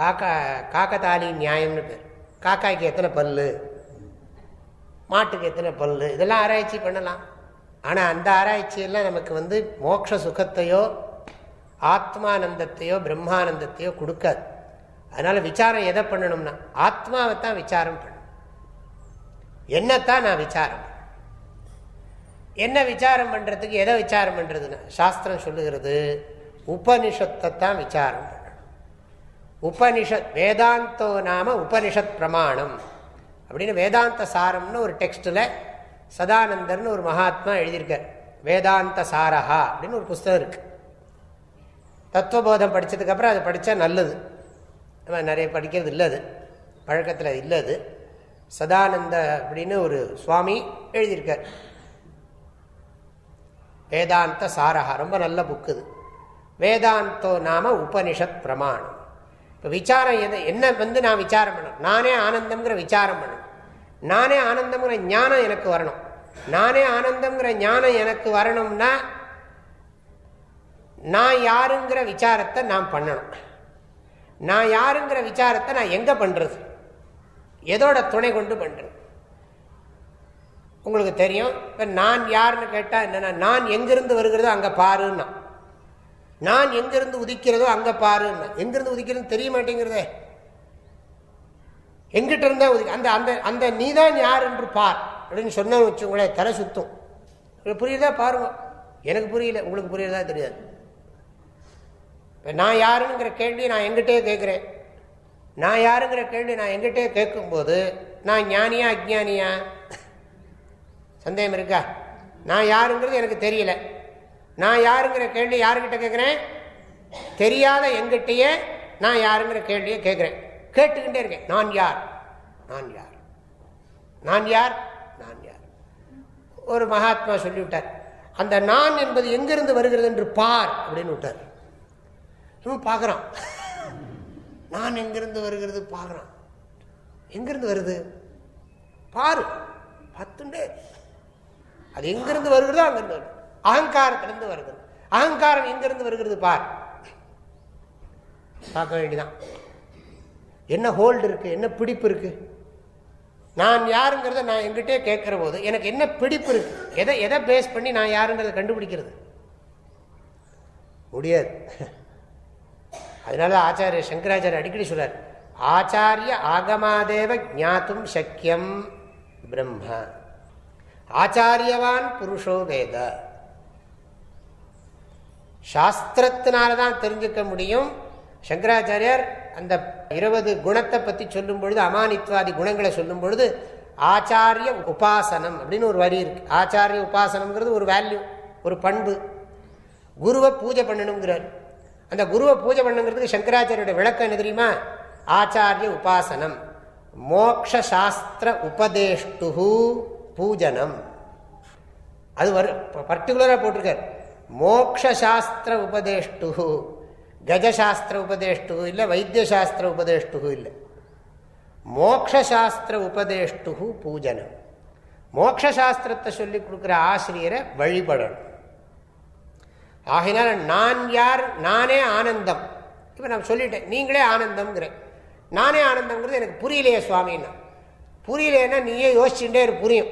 காக்கா காக்கத்தாலி நியாயம்னு பேர். காக்காய்க்கு எத்தனை பல் மாட்டுக்கு எத்தனை பல் இதெல்லாம் ஆராய்ச்சி பண்ணலாம். ஆனால் அந்த ஆராய்ச்சியெல்லாம் நமக்கு வந்து மோட்ச சுகத்தையோ ஆத்மானந்தத்தையோ பிரம்மானந்தத்தையோ கொடுக்காது. அதனால் விசாரம் எதை பண்ணணும்னா ஆத்மாவை தான் விசாரம் பண்ணணும். என்னத்தான் நான் விசாரம் என்ன விசாரம் பண்ணுறதுக்கு எதை விசாரம் பண்ணுறதுன்னா சாஸ்திரம் சொல்லுகிறது உபனிஷத்தை தான் விசாரம் பண்ணணும். உபனிஷத் வேதாந்தோ நாம உபனிஷத் பிரமாணம். அப்படின்னு வேதாந்த சாரம்னு ஒரு டெக்ஸ்டில் சதானந்தர்னு ஒரு மகாத்மா எழுதியிருக்கார். வேதாந்த சாரஹா அப்படின்னு ஒரு புஸ்தகம் இருக்குது தத்துவபோதம் படித்ததுக்கப்புறம் அதை படித்தா நல்லது. நம்ம நிறைய படிக்கிறது இல்லை அது. பழக்கத்தில் இல்லை அது. சதானந்த அப்படின்னு ஒரு சுவாமி எழுதியிருக்கார். வேதாந்த சாரஹா ரொம்ப நல்ல புக்கு இது. வேதாந்தோ நாம உபனிஷத் பிரமாணம். இப்போ விசாரம் எது என்ன வந்து நான் விசாரம் பண்ணணும்? நானே ஆனந்தம்ங்கிற விசாரம் பண்ணணும். நானே ஆனந்தம்ங்கிற ஞானம் எனக்கு வரணும். நானே ஆனந்தம்ங்கிற ஞானம் எனக்கு வரணும்னா நான் யாருங்கிற விசாரத்தை நான் பண்ணணும். நான் யாருங்கிற விசாரத்தை நான் எங்கே பண்ணுறது எதோட துணை கொண்டு பண்ணுறது உங்களுக்கு தெரியும் இப்போ நான் யாருன்னு கேட்டால் என்னென்னா நான் எங்கிருந்து வருகிறதோ அங்கே பாருன்னா. நான் எங்கிருந்து உதிக்கிறதோ அங்கே பாருன்னு. எங்கிருந்து உதிக்கிறது தெரிய மாட்டேங்கிறதே. எங்கிட்ட இருந்தா உதிக்க அந்த அந்த அந்த நீ தான் யார் என்று பார். அப்படின்னு சொன்ன வச்சுங்களேன் தலை சுத்தும். புரியுதா? பாருங்க. எனக்கு புரியல. உங்களுக்கு புரியுறதா தெரியாது. இப்போ நான் யாருங்கிற கேள்வி நான் எங்கிட்டே கேட்குறேன். நான் யாருங்கிற கேள்வி நான் எங்கிட்டே கேட்கும்போது நான் ஞானியா அஜ்ஞானியா? சந்தேகம் இருக்கா? நான் யாருங்கிறது எனக்கு தெரியல. நான் யாருங்கிற கேள்வி யாருக்கிட்ட கேட்குறேன் தெரியாத எங்கிட்டயே நான் யாருங்கிற கேள்வியை கேட்குறேன் கேட்டுக்கிட்டே இருக்கேன். நான் யார்? நான் யார்? நான் யார்? நான் யார்? ஒரு மகாத்மா சொல்லிவிட்டார். அந்த நான் என்பது எங்கிருந்து வருகிறது என்று பார் அப்படின்னு விட்டார். பார்க்குறான். நான் எங்கிருந்து வருகிறது பார்க்குறான். எங்கிருந்து வருது? பாரு. பத்துண்டே அது எங்கிருந்து வருகிறதோ அங்கிருந்து வருது. அகங்காரத்திலிருந்து வருகிறது. அகங்காரம் எங்கிருந்து வருகிறது பார். பார்க்க வேண்டிதான் என்ன ஹோல்டு இருக்கு? என்ன பிடிப்பு இருக்கு? நான் யாருங்கிறத நான் எங்கிட்டே கேட்கிற போது எனக்கு என்ன பிடிப்பு இருக்கு? எதை எதை பேஸ் பண்ணி நான் யாருங்கிறத கண்டுபிடிக்கிறது? முடியாது. அதனால ஆச்சாரிய சங்கராச்சாரிய அடிக்கடி சொல்றார் ஆச்சாரிய ஆகமாதேவ ஜாத்தும் சக்கியம் பிரம்ம. ஆச்சாரியவான் புருஷோ வேத. சாஸ்திரத்தினால தான் தெரிஞ்சுக்க முடியும். சங்கராச்சாரியார் அந்த இருபது குணத்தை பற்றி சொல்லும் பொழுது அமானித்வாதி குணங்களை சொல்லும் பொழுது ஆச்சாரிய உபாசனம் அப்படின்னு ஒரு வரி இருக்கு. ஆச்சாரிய உபாசனம்ங்கிறது ஒரு வேல்யூ ஒரு பண்பு. குருவை பூஜை பண்ணணுங்கிறார். அந்த குருவை பூஜை பண்ணுங்கிறதுக்கு சங்கராச்சாரியோட விளக்கம் என்ன தெரியுமா? ஆச்சாரிய உபாசனம். மோக்ஷாஸ்திர உபதேஷ்டு பூஜனம். அது வரு பர்டிகுலராக போட்டிருக்கார். மோக்ஷாஸ்திர உபதேஷ்டு கஜசாஸ்திர உபதேஷ்டு இல்லை வைத்தியசாஸ்திர உபதேஷ்டு இல்லை. மோக்ஷாஸ்திர உபதேஷ்டு பூஜனம். மோக்ஷாஸ்திரத்தை சொல்லி கொடுக்குற ஆசிரியரை வழிபடணும். ஆகினால் நான் யார்? நானே ஆனந்தம். இப்போ நான் சொல்லிட்டேன் நீங்களே ஆனந்தம்ங்கிறேன் நானே ஆனந்தம்ங்கிறது எனக்கு புரியலையே சுவாமின்னா. புரியலைன்னா நீயே யோசிச்சுட்டே புரியும்.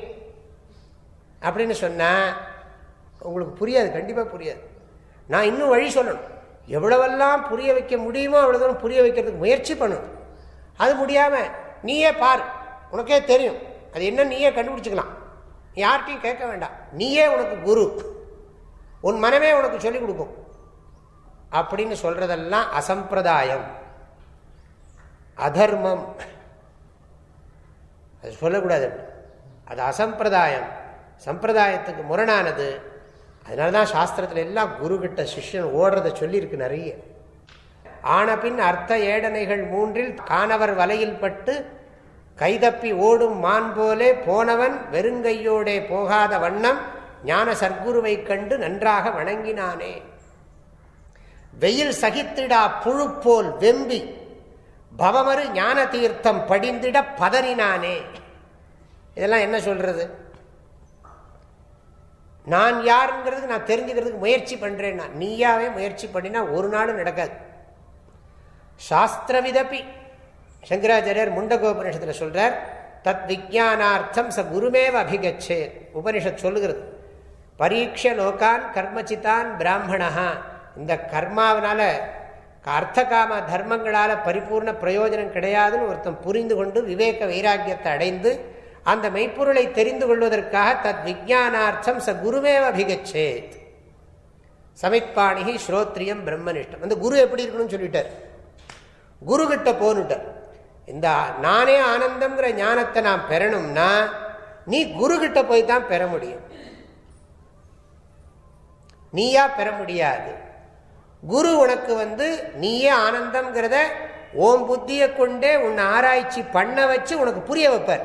அப்படின்னு சொன்னால் உங்களுக்கு புரியாது கண்டிப்பாக புரியாது. நான் இன்னும் வழி சொல்லணும். எவ்வளவெல்லாம் புரிய வைக்க முடியுமோ அவ்வளோ தூரம் புரிய வைக்கிறதுக்கு முயற்சி பண்ணணும். அது முடியாமல் நீயே பார். உனக்கே தெரியும். அது என்ன நீயே கண்டுபிடிச்சிக்கலாம். யார்கிட்டையும் கேட்க வேண்டாம். நீயே உனக்கு குரு. உன் மனமே உனக்கு சொல்லிக் கொடுக்கும். அப்படின்னு சொல்றதெல்லாம் அசம்பிரதாயம். அதர்மம். அது சொல்லக்கூடாது. அது அசம்பிரதாயம். சம்பிரதாயத்துக்கு முரணானது. அதனால தான் சாஸ்திரத்தில் எல்லாம் குருகிட்ட சிஷ்யன் ஓடுறத சொல்லியிருக்கு நிறைய. ஆனபின் அர்த்த ஏடனைகள் மூன்றில் காணவர் வலையில் பட்டு கைதப்பி ஓடும் மான் போலே போனவன் வெறுங்கையோடே போகாத வண்ணம் ஞான சர்க்குருவை கண்டு நன்றாக வணங்கினானே. வெயில் சகித்திடா புழு போல் வெம்பி பவமறு ஞான தீர்த்தம் படிந்திட பதறினானே. இதெல்லாம் என்ன சொல்றது? நான் யாருங்கிறது நான் தெரிஞ்சுக்கிறதுக்கு முயற்சி பண்றேன் நீயாவே முயற்சி பண்ணினா ஒரு நாளும் நடக்காது. சாஸ்திரவிதப்பி. சங்கராச்சாரியர் முண்டகோபனிஷத்தில் சொல்றார் தத் விஜானார்த்தம் ச குருமேவ அபிகச்சே. உபனிஷத் சொல்லுகிறது பரீட்ச லோகான் கர்மச்சித்தான் பிராமணா இந்த கர்மாவனால அர்த்த காம தர்மங்களால் பரிபூர்ண பிரயோஜனம் கிடையாதுன்னு ஒருத்தன் புரிந்து கொண்டு விவேக வைராக்கியத்தை அடைந்து அந்த மெய்ப்பொருளை தெரிந்து கொள்வதற்காக தத் விஜானார்த்தம் ச குருமேவ அபிகச்சேத். சமித்பாணி ஸ்ரோத்ரியம் பிரம்மனிஷ்டம். அந்த குரு எப்படி இருக்கணும்னு சொல்லிட்டார். குரு கிட்ட போனுட்டார் இந்த நானே ஆனந்தம்ங்கிற ஞானத்தை நான் பெறணும்னா நீ குரு கிட்ட போய் தான் பெற முடியும். நீயா பெற முடியாது. குரு உனக்கு வந்து நீயே ஆனந்தம்ங்கிறத ஓம் புத்தியை கொண்டே உன்னை ஆராய்ச்சி பண்ண வச்சு உனக்கு புரிய வைப்பார்.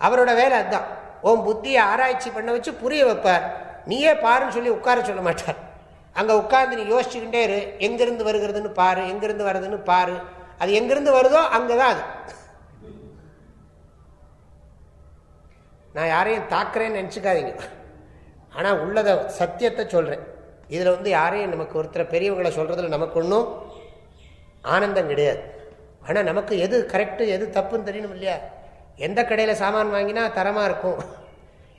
அவரோட வேலை அதுதான் ஓம் புத்தியை ஆராய்ச்சி பண்ண வச்சு புரிய வைப்பார் நீயே பாருன்னு சொல்லி உட்கார சொல்ல மாட்டார். அங்கே உட்கார்ந்து நீ யோசிச்சுக்கிட்டே இரு. எங்கிருந்து வருகிறதுன்னு பாரு. எங்கிருந்து வருதுன்னு பாரு. அது எங்கிருந்து வருதோ அங்கே தான் அது. நான் யாரையும் தாக்குறேன்னு நினச்சிக்காதீங்க. ஆனால் உள்ளதை சத்தியத்தை சொல்கிறேன் இதில் வந்து யாரையும் நமக்கு ஒருத்தர் பெரியவங்களை சொல்கிறதுல நமக்கு ஒன்றும் ஆனந்தம் கிடையாது. ஆனால் நமக்கு எது கரெக்டு எது தப்புன்னு தெரியணும் இல்லையா? எந்த கடையில் சாமான் வாங்கினா தரமாக இருக்கும்.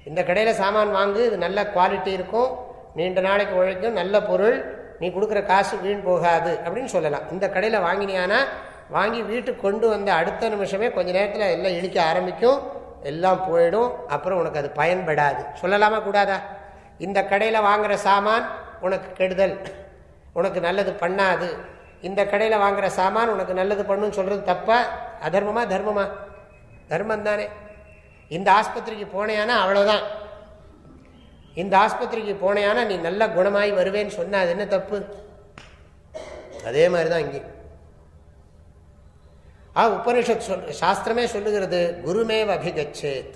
இந்த கடையில் சாமான் வாங்கு இது நல்ல குவாலிட்டி இருக்கும். நீண்ட நாளைக்கு உழைக்கும் நல்ல பொருள். நீ கொடுக்குற காசு வீண் போகாது அப்படின்னு சொல்லலாம். இந்த கடையில் வாங்கினியானா வாங்கி வீட்டுக்கு கொண்டு வந்த அடுத்த நிமிஷமே கொஞ்ச நேரத்தில் எல்லாம் இழிக்க ஆரம்பிக்கும். எல்லாம் போயிடும். அப்புறம் உனக்கு அது பயன்படாது. சொல்லலாமா கூடாதா? இந்த கடையில் வாங்குகிற சாமான் உனக்கு கெடுதல். உனக்கு நல்லது பண்ணாது. இந்த கடையில் வாங்குகிற சாமான் உனக்கு நல்லது பண்ணுன்னு சொல்கிறது தப்பா? அதர்மமா? தர்மமா? தர்மம் தானே இந்த ஆஸ்பத்திரிக்கு போனேன்னா அவ்வளோதான் இந்த ஆஸ்பத்திரிக்கு போனேன்னா நீ நல்ல குணமாயி வருவேன்னு சொன்ன அது என்ன தப்பு? அதே மாதிரி தான் இங்கே. ஆ உபனிஷத் சொல் சாஸ்திரமே சொல்லுகிறது குருமேவ அபிகச்சேத்.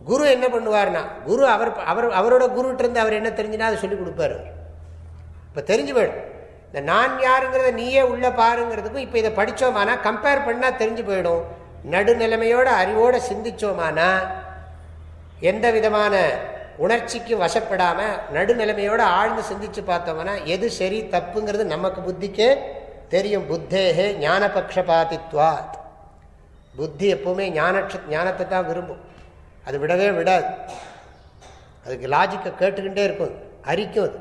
குரு என்ன பண்ணுவார்னா குரு அவர் அவர் அவரோட குருட்டு இருந்து அவர் என்ன தெரிஞ்சுனா அதை சொல்லி கொடுப்பாரு இப்போ தெரிஞ்சு போயிடும் இந்த நான் யாருங்கிறத நீயே உள்ளே பாருங்கிறதுக்கும் இப்போ இதை படித்தோமானா கம்பேர் பண்ணால் தெரிஞ்சு போயிடும். நடுநிலைமையோட அறிவோட சிந்திச்சோமானா எந்த விதமான உணர்ச்சிக்கு வசப்படாமல் நடுநிலைமையோட ஆழ்ந்து சிந்திச்சு பார்த்தோம்னா எது சரி தப்புங்கிறது நமக்கு புத்திக்கே தெரியும். புத்தேகே ஞான பக்ஷபாதித்வாத் புத்தி எப்பவுமே ஞான ஞானத்தை தான் விரும்பும். அது விடவே விடாது. அதுக்கு லாஜிக்கை கேட்டுக்கிட்டே இருக்கும். அரிக்கும் அது.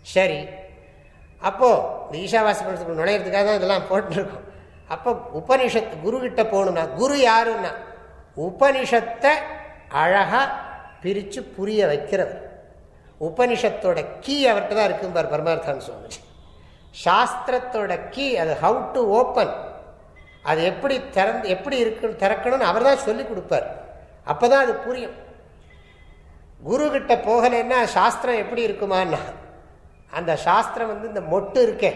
சரி அப்போது இந்த ஈஷாவாசி நுழையிறதுக்காக தான் இதெல்லாம் போட்டுருக்கோம். அப்போ உபனிஷத்து குரு கிட்ட போகணும்னா குரு யாருன்னா உபனிஷத்தை அழகாக பிரித்து புரிய வைக்கிறவர். உபனிஷத்தோட கீ அவர்கிட்ட தான் இருக்கும்பார் பரமார்த்தான் சுவாமி சாஸ்திரத்தோட கீ அது ஹவு டு ஓப்பன் அது எப்படி திறந்து எப்படி இருக்கு திறக்கணும்னு அவர் தான் சொல்லி கொடுப்பார். அப்போ தான் அது புரியும். குரு போகலைன்னா சாஸ்திரம் எப்படி இருக்குமான்னா அந்த சாஸ்திரம் வந்து இந்த மொட்டு இருக்கே.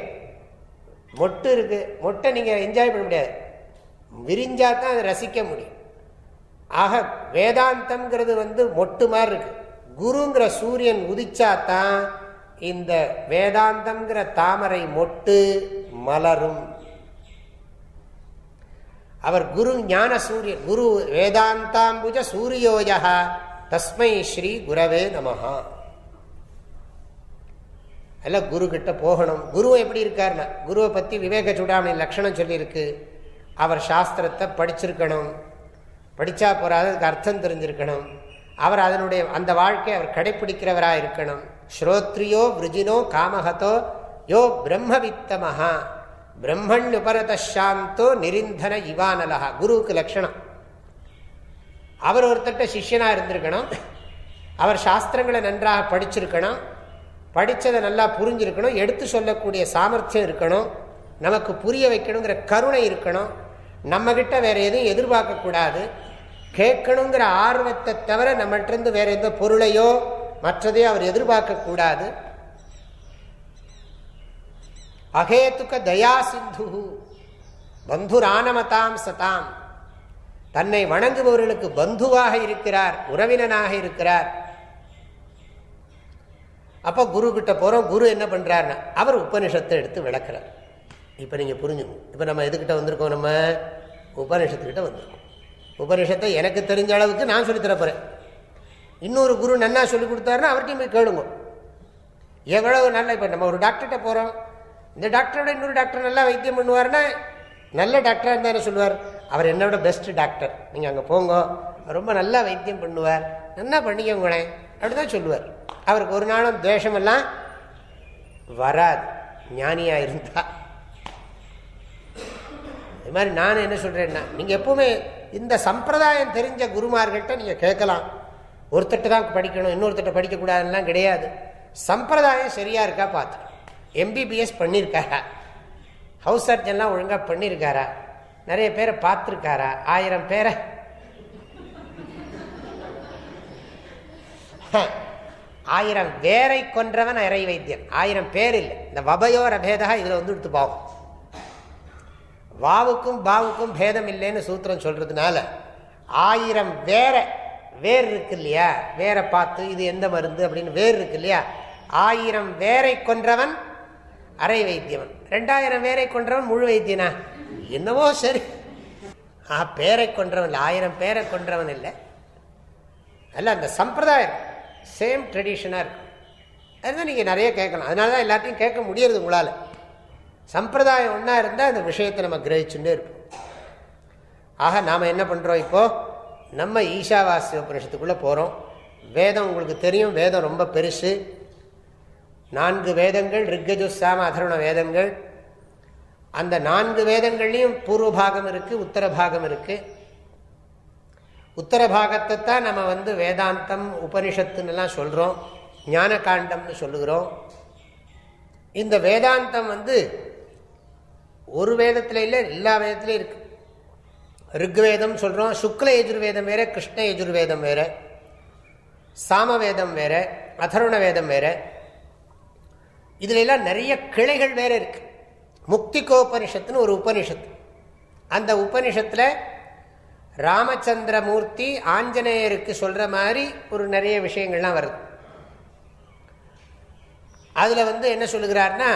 மொட்டு இருக்கு. மொட்டை நீங்கள் என்ஜாய் பண்ண முடியாது. விரிஞ்சா தான் அதை ரசிக்க முடியும். ஆக வேதாந்தம்ங்கிறது வந்து மொட்டு மாதிரி இருக்கு. குருங்கிற சூரியன் உதிச்சாதான் இந்த வேதாந்தம்ங்கிற தாமரை மொட்டு மலரும். அவர் குரு ஞான சூரியன் குரு வேதாந்தாம்புஜ சூரியோயா தஸ்மை ஸ்ரீ குரவே நமஹா. அல்ல குரு கிட்ட போகணும். குருவை எப்படி இருக்காருன்னா குருவை பற்றி விவேக சூடாமணி லக்ஷணம் சொல்லியிருக்கு. அவர் சாஸ்திரத்தை படிச்சிருக்கணும். படித்தா போறாது அதுக்கு அர்த்தம் தெரிஞ்சிருக்கணும். அவர் அதனுடைய அந்த வாழ்க்கை அவர் கடைப்பிடிக்கிறவராக இருக்கணும். ஸ்ரோத்ரியோ விருஜினோ காமஹதோ யோ பிரம்மவித்தமஹா. பிரம்மன் உபரதாந்தோ நிரிந்தன இவானலஹா. குருவுக்கு லட்சணம் அவர் ஒருத்தட்ட சிஷ்யனாக இருந்திருக்கணும். அவர் சாஸ்திரங்களை நன்றாக படிச்சிருக்கணும். படித்ததை நல்லா புரிஞ்சிருக்கணும் எடுத்து சொல்லக்கூடிய சாமர்த்தியம் இருக்கணும் நமக்கு புரிய வைக்கணுங்கிற கருணை இருக்கணும் நம்மக்கிட்ட வேறு எதுவும் எதிர்பார்க்கக்கூடாது கேட்கணுங்கிற ஆர்வத்தை தவிர நம்மகிட்டருந்து வேறு எந்த பொருளையோ மற்றதையோ அவர் எதிர்பார்க்கக்கூடாது அகேத்துக்க தயா சிந்து பந்துரானமதாம் சதாம். தன்னை வணங்குபவர்களுக்கு பந்துவாக இருக்கிறார் உறவினனாக இருக்கிறார். அப்போ குரு கிட்ட போகிறோம் குரு என்ன பண்ணுறாருன்னா அவர் உபனிஷத்தை எடுத்து விளக்குறார். இப்போ நீங்கள் புரிஞ்சுங்க. இப்போ நம்ம எதுக்கிட்ட வந்திருக்கோம்? நம்ம உபனிஷத்துக்கிட்ட வந்திருக்கோம். உபனிஷத்தை எனக்கு தெரிஞ்ச அளவுக்கு நான் சொல்லித்தர போகிறேன் இன்னொரு குரு நன்னா சொல்லி கொடுத்தாருன்னா அவர்கிட்டையும் போய் கேளுங்க. எவ்வளவு நல்ல இப்போ நம்ம ஒரு டாக்டர்கிட்ட போகிறோம் இந்த டாக்டரோட இன்னொரு டாக்டர் நல்லா வைத்தியம் பண்ணுவார்னா நல்ல டாக்டராக இருந்தால் என்ன சொல்லுவார். அவர் என்னோட பெஸ்ட் டாக்டர் நீங்கள் அங்கே போங்க. ரொம்ப நல்லா வைத்தியம் பண்ணுவார். நல்லா பண்ணிக்கோங்களேன். அப்படி தான் சொல்லுவார். அவருக்கு ஒரு நாளும் துவேஷமெல்லாம் வராது. ஞானியாக இருந்தா. இது மாதிரி நான் என்ன சொல்கிறேன்னா நீங்கள் எப்பவுமே இந்த சம்பிரதாயம் தெரிஞ்ச குருமார்கிட்ட நீங்கள் கேட்கலாம். ஒருத்தட்ட தான் படிக்கணும் இன்னொருத்தட்ட படிக்கக்கூடாதுலாம் கிடையாது. சம்பிரதாயம் சரியாக இருக்கா பார்த்து. எம்பிபிஎஸ் பண்ணியிருக்காரா ஹவுஸ் சர்ஜன்லாம் ஒழுங்காக பண்ணியிருக்காரா நிறைய பேரை பார்த்துருக்காரா? ஆயிரம் பேரை? ஆயிரம் வேரை கொன்றவன் இறை வைத்தியன். ஆயிரம் பேர் இல்லை. இந்த வபயோர பேதா இதில் வந்து எடுத்து பாவம். வாவுக்கும் பாவுக்கும் பேதம் இல்லைன்னு சூத்திரம் சொல்றதுனால ஆயிரம் வேற வேர் இருக்கு இல்லையா? வேரை பார்த்து இது எந்த மருந்து அப்படின்னு வேர் இருக்கு இல்லையா? ஆயிரம் வேரை கொன்றவன் அரை வைத்தியவன். ரெண்டாயிரம் வேரை கொன்றவன் முழு வைத்தியனா? என்னவோ சரி. ஆ பேரை கொன்றவன் இல்லை. ஆயிரம் பேரை கொன்றவன் இல்லை. அல்ல அந்த சம்பிரதாயம். சேம் ட்ரெடிஷனாக இருக்கும். அதுதான் நீங்கள் நிறைய கேட்கலாம். அதனால தான் எல்லாத்தையும் கேட்க முடியறது உங்களால். சம்பிரதாயம் ஒன்றா இருந்தால் அந்த விஷயத்தை நம்ம கிரகிச்சுட்டே இருப்போம். ஆக நாம் என்ன பண்ணுறோம் இப்போது நம்ம ஈஷாவாசிய உபனிஷத்துக்குள்ளே போகிறோம் வேதம் உங்களுக்கு தெரியும். வேதம் ரொம்ப பெருசு. நான்கு வேதங்கள் ரிக்கஜுசாம அதருண வேதங்கள். அந்த நான்கு வேதங்கள்லேயும் பூர்வ பாகம் இருக்குது உத்தர பாகம் இருக்குது உத்தர பாகத்தை தான் நம்ம வந்து வேதாந்தம் உபனிஷத்துன்னெல்லாம் சொல்கிறோம் ஞான காண்டம்னு சொல்லுகிறோம். இந்த வேதாந்தம் வந்து ஒரு வேதத்தில் இல்லை எல்லா வேதத்துலையும் இருக்கு. ரிக்வேதம் சொல்கிறோம் சுக்ல எஜுர்வேதம் வேற கிருஷ்ண எஜுர்வேதம் வேற சாமவேதம் வேற அதருண வேதம் வேற. இதுலெல்லாம் நிறைய கிளைகள் வேற இருக்கு. முக்திகோபனிஷத்துன்னு ஒரு உபனிஷத்து. அந்த உபனிஷத்தில் ராமச்சந்திரமூர்த்தி ஆஞ்சநேயருக்கு சொல்ற மாதிரி ஒரு நிறைய விஷயங்கள்லாம் வருது. அதில் வந்து என்ன சொல்லுகிறார்னா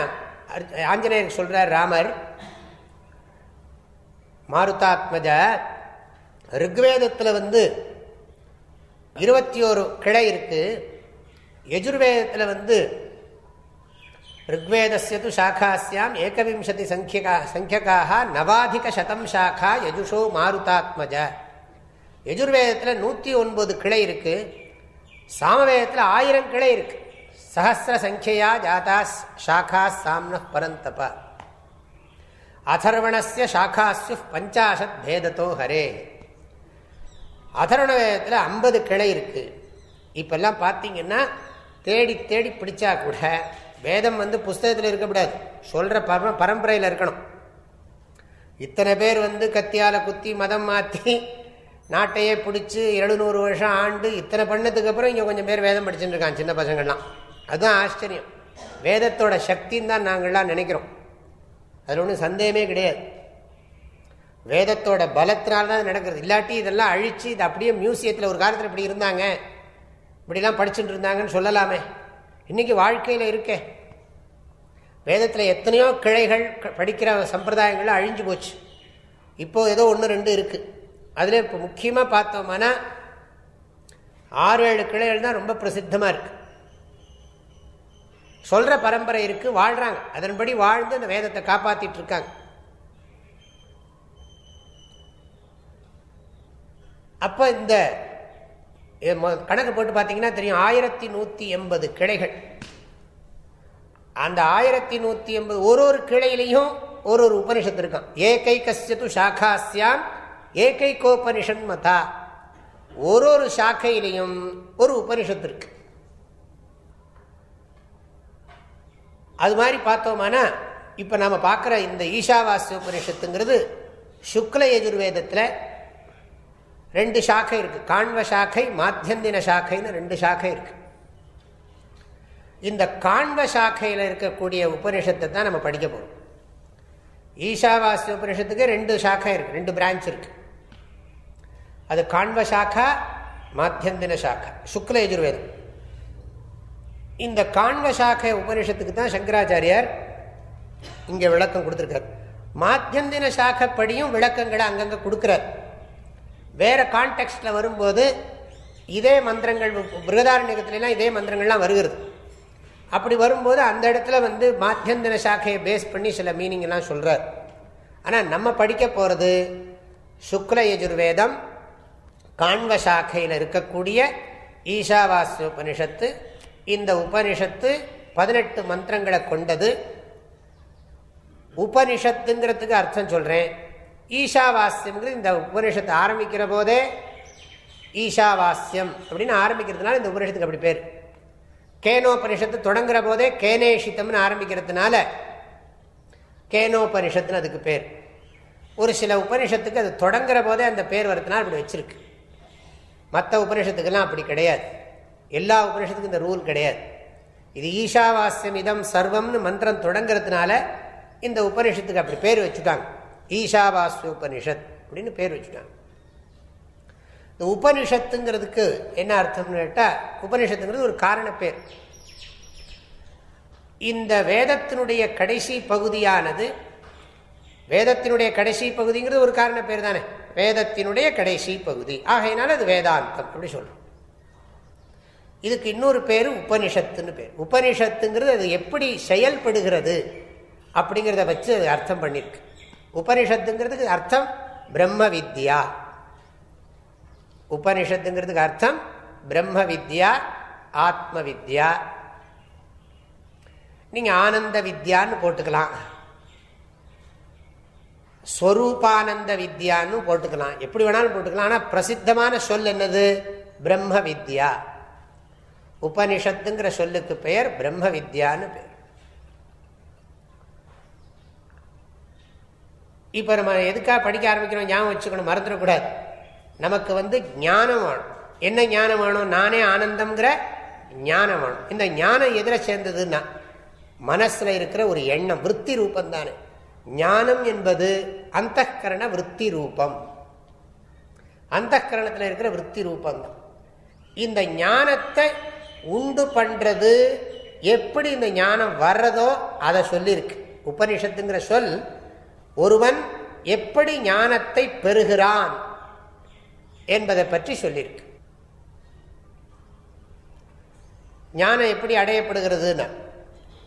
ஆஞ்சநேயருக்கு சொல்றார் ராமர் மாருதாத்மஜ ரிக்வேதத்தில் வந்து இருபத்தி ஒரு கிளை இருக்கு. எஜுர்வேதத்தில் வந்து ரிக்வேதஸ்ய து சாக்காஸ்யாம் ஏகவிம்சதி சங்கியகா சங்கியகாக நவாதிக சதம் சாக்கா யஜுஷோ மாருதாத்மஜ யஜுர்வேதத்தில் நூற்றி ஒன்பது கிளை இருக்குது சாமவேதத்தில் ஆயிரம் கிளை இருக்கு சஹசிர சங்கியா ஜாதா சாக்கா சாம்ன பரந்தப அதர்வணஸ்ய சாக்காசு பஞ்சாசத் பேதத்தோ ஹரே அதர்வண வேதத்தில் ஐம்பது கிளை இருக்குது இப்பெல்லாம் பார்த்தீங்கன்னா தேடி தேடி பிடிச்சா கூட வேதம் வந்து புஸ்தகத்தில் இருக்கக்கூடாது சொல்கிற பர பரம்பரையில் இருக்கணும். இத்தனை பேர் வந்து கத்தியால் குத்தி மதம் மாற்றி நாட்டையே பிடிச்சி எழுநூறு வருஷம் ஆண்டு இத்தனை பண்ணதுக்கு அப்புறம் இங்கே கொஞ்சம் பேர் வேதம் படிச்சுட்டு இருக்கான் சின்ன பசங்கள்லாம். அதுதான் ஆச்சரியம். வேதத்தோட சக்தின்னு தான் நாங்கள்லாம் நினைக்கிறோம். அதில் ஒன்றும் சந்தேகமே கிடையாது. வேதத்தோட பலத்தினால தான் நடக்கிறது. இல்லாட்டி இதெல்லாம் அழித்து இது அப்படியே மியூசியத்தில் ஒரு காலத்தில் இப்படி இருந்தாங்க. இப்படிலாம் படிச்சுட்டு இருந்தாங்கன்னு சொல்லலாமே. இன்றைக்கி வாழ்க்கையில் இருக்கே. வேதத்தில் எத்தனையோ கிளைகள் படிக்கிற சம்பிரதாயங்கள் அழிஞ்சு போச்சு. இப்போது ஏதோ ஒன்று ரெண்டு இருக்குது அதில் இப்போ முக்கியமாக பார்த்தோம்னா ஆறு ஏழு கிளைகள் தான் ரொம்ப பிரசித்தமாக இருக்குது சொல்கிற பரம்பரை இருக்குது வாழ்கிறாங்க அதன்படி வாழ்ந்து அந்த வேதத்தை காப்பாற்றிட்டு இருக்காங்க. அப்போ இந்த கணக்கு போட்டு பார்த்தீங்கன்னா தெரியும். ஆயிரத்தி நூற்றி எண்பது கிளைகள். அந்த ஆயிரத்தி நூற்றி எண்பது ஒரு ஒரு கிளையிலையும் ஒரு ஒரு உபனிஷத்து இருக்கான். ஏகை கசியத்து சாக்காஸ்யாம் ஏகை கோபனிஷன் மதா. ஒரு ஒரு சாக்கையிலையும் ஒரு உபனிஷத்து இருக்கு. அது மாதிரி பார்த்தோம்னா இப்போ நம்ம பார்க்குற இந்த ஈஷாவாசிய உபனிஷத்துங்கிறது சுக்ல எஜுர்வேதத்தில் ரெண்டு சாக்கை இருக்குது காண்வ சாக்கை மாத்தியந்தின சாக்கைன்னு ரெண்டு சாக்கை இருக்குது இந்த காண்வ சாக்கையில் இருக்கக்கூடிய உபனிஷத்தை தான் நம்ம படிக்க போகிறோம் ஈஷாவாசிய உபனிஷத்துக்கு ரெண்டு சாக்கை இருக்குது ரெண்டு பிரான்ச் இருக்குது அது காண்வ சாக்கா மாத்தியந்தின சாக்கா சுக்ல எஜுர்வேதம் இந்த காண்வ சாக்கை உபனிஷத்துக்கு தான் சங்கராச்சாரியார் இங்கே விளக்கம் கொடுத்துருக்கார். மாத்தியந்தின சாக்கப்படியும் விளக்கங்களை அங்கங்கே கொடுக்குறார். வேற கான்டெக்ட்ல வரும்போது இதே மந்திரங்கள் பிருகதாரண்யத்துலாம் இதே மந்திரங்கள்லாம் வருகிறது. அப்படி வரும்போது அந்த இடத்துல வந்து மாத்தியந்தின சாக்கையை பேஸ் பண்ணி சில மீனிங்லாம் சொல்கிறார் ஆனால் நம்ம படிக்க போகிறது சுக்ல யஜுர்வேதம் காண்வ சாக்கையில் இருக்கக்கூடிய ஈஷாவாசிய உபனிஷத்து இந்த உபனிஷத்து பதினெட்டு மந்திரங்களை கொண்டது. உபனிஷத்துங்கிறதுக்கு அர்த்தம் சொல்கிறேன் ஈஷாவாஸ்யம்ங்கிறது இந்த உபனிஷத்தை ஆரம்பிக்கிற போதே ஈஷாவாஸ்யம் அப்படின்னு ஆரம்பிக்கிறதுனால இந்த உபனிஷத்துக்கு அப்படி பேர். கேனோபனிஷத்து தொடங்குற போதே கேனேஷித்தம்னு ஆரம்பிக்கிறதுனால கேனோபனிஷத்துன்னு அதுக்கு பேர். ஒரு சில உபனிஷத்துக்கு அது தொடங்குற போதே அந்த பேர் வரதுனால அப்படி வச்சிருக்கு. மற்ற உபனிஷத்துக்கெல்லாம் அப்படி கிடையாது. எல்லா உபனிஷத்துக்கும் இந்த ரூல் கிடையாது. இது ஈஷாவாஸ்யம் இதம் சர்வம்னு மந்திரம் தொடங்குறதுனால இந்த உபனிஷத்துக்கு அப்படி பேர் வச்சுட்டாங்க. ஈஷாவாஸ்ய உபனிஷத் அப்படின்னு பேர் வச்சுட்டாங்க. இந்த உபனிஷத்துங்கிறதுக்கு என்ன அர்த்தம்னு கேட்டால் உபனிஷத்துங்கிறது ஒரு காரண பேர். இந்த வேதத்தினுடைய கடைசி பகுதியானது வேதத்தினுடைய கடைசி பகுதிங்கிறது ஒரு காரண பேர் தானே. வேதத்தினுடைய கடைசி பகுதி. ஆகையினால அது வேதாந்தம் அப்படி சொல்றோம். இதுக்கு இன்னொரு பேர் உபனிஷத்துன்னு பேர். உபனிஷத்துங்கிறது அது எப்படி செயல்படுகிறது அப்படிங்கிறத வச்சு அது அர்த்தம் பண்ணியிருக்கு உபனிஷத்துங்கிறதுக்கு அர்த்தம் பிரம்ம வித்யா உபனிஷத்துங்கிறதுக்கு அர்த்தம் பிரம்ம வித்யா ஆத்ம வித்யா நீங்கள் ஆனந்த வித்யான்னு போட்டுக்கலாம். ஸ்வரூபானந்த வித்யான்னு போட்டுக்கலாம். எப்படி வேணாலும் போட்டுக்கலாம். ஆனால் பிரசித்தமான சொல் என்னது? பிரம்ம வித்யா உபனிஷத்துங்கிற சொல்லுக்கு பெயர் பிரம்ம வித்யான்னு பெயர் இப்போ நம்ம எதுக்காக படிக்க ஆரம்பிக்கிறோம்? ஞாபகம் வச்சுக்கணும் மறந்துடக்கூடாது. நமக்கு வந்து ஞானம் வேணும். என்ன ஞானம் வேணும்? நானே ஆனந்தம்ங்கிற ஞானம் வேணும். இந்த ஞானம் எதிர சேர்ந்ததுன்னா மனசில் இருக்கிற ஒரு எண்ணம் விற்பி ரூபம் தானே ஞானம் என்பது அந்த கரண விற்பி ரூபம். அந்த கரணத்தில் இருக்கிற விற்பி ரூபம் தான் இந்த ஞானத்தை உண்டு பண்ணுறது எப்படி இந்த ஞானம் வர்றதோ அதை சொல்லியிருக்கு. உபனிஷத்துங்கிற சொல் ஒருவன் எப்படி ஞானத்தை பெறுகிறான் என்பதை பற்றி சொல்லியிருக்கு. ஞானம் எப்படி அடையப்படுகிறதுன்னு.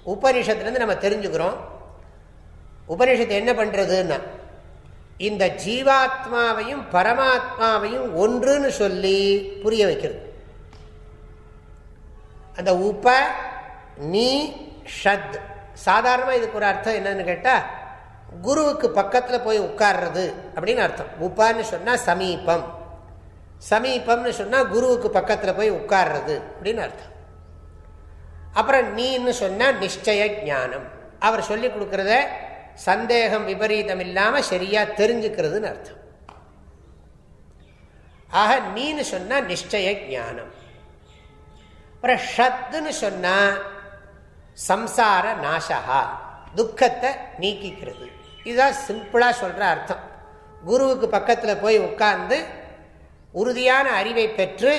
உபனிஷத்துலேருந்து நம்ம தெரிஞ்சுக்கிறோம். உபனிஷத்து என்ன பண்ணுறதுன்னு இந்த ஜீவாத்மாவையும் பரமாத்மாவையும் ஒன்றுன்னு சொல்லி புரிய வைக்கிறது. அந்த உப நீ ஷத். சாதாரணமாக இதுக்கு ஒரு அர்த்தம் என்னன்னு கேட்டால் குருவுக்கு பக்கத்தில் போய் உட்கார்றது அப்படின்னு அர்த்தம். உப்பான்னு சொன்னால் சமீபம். சமீபம்னு சொன்னால் குருவுக்கு பக்கத்தில் போய் உட்கார்றது அப்படின்னு அர்த்தம். அப்புறம் நீன்னு சொன்னால் நிச்சய ஜானம் அவர் சொல்லி கொடுக்கறத சந்தேகம் விபரீதம் இல்லாமல் சரியாக தெரிஞ்சுக்கிறதுன்னு அர்த்தம். ஆக நீன்னு சொன்னால் நிச்சய ஜானம் அப்புறம் ஷத்துன்னு சொன்னால் சம்சார நாசகா துக்கத்தை நீக்கிக்கிறது. இதுதான் சிம்பிளாக சொல்கிற அர்த்தம். குருவுக்கு பக்கத்தில் போய் உட்கார்ந்து உறுதியான அறிவை பெற்று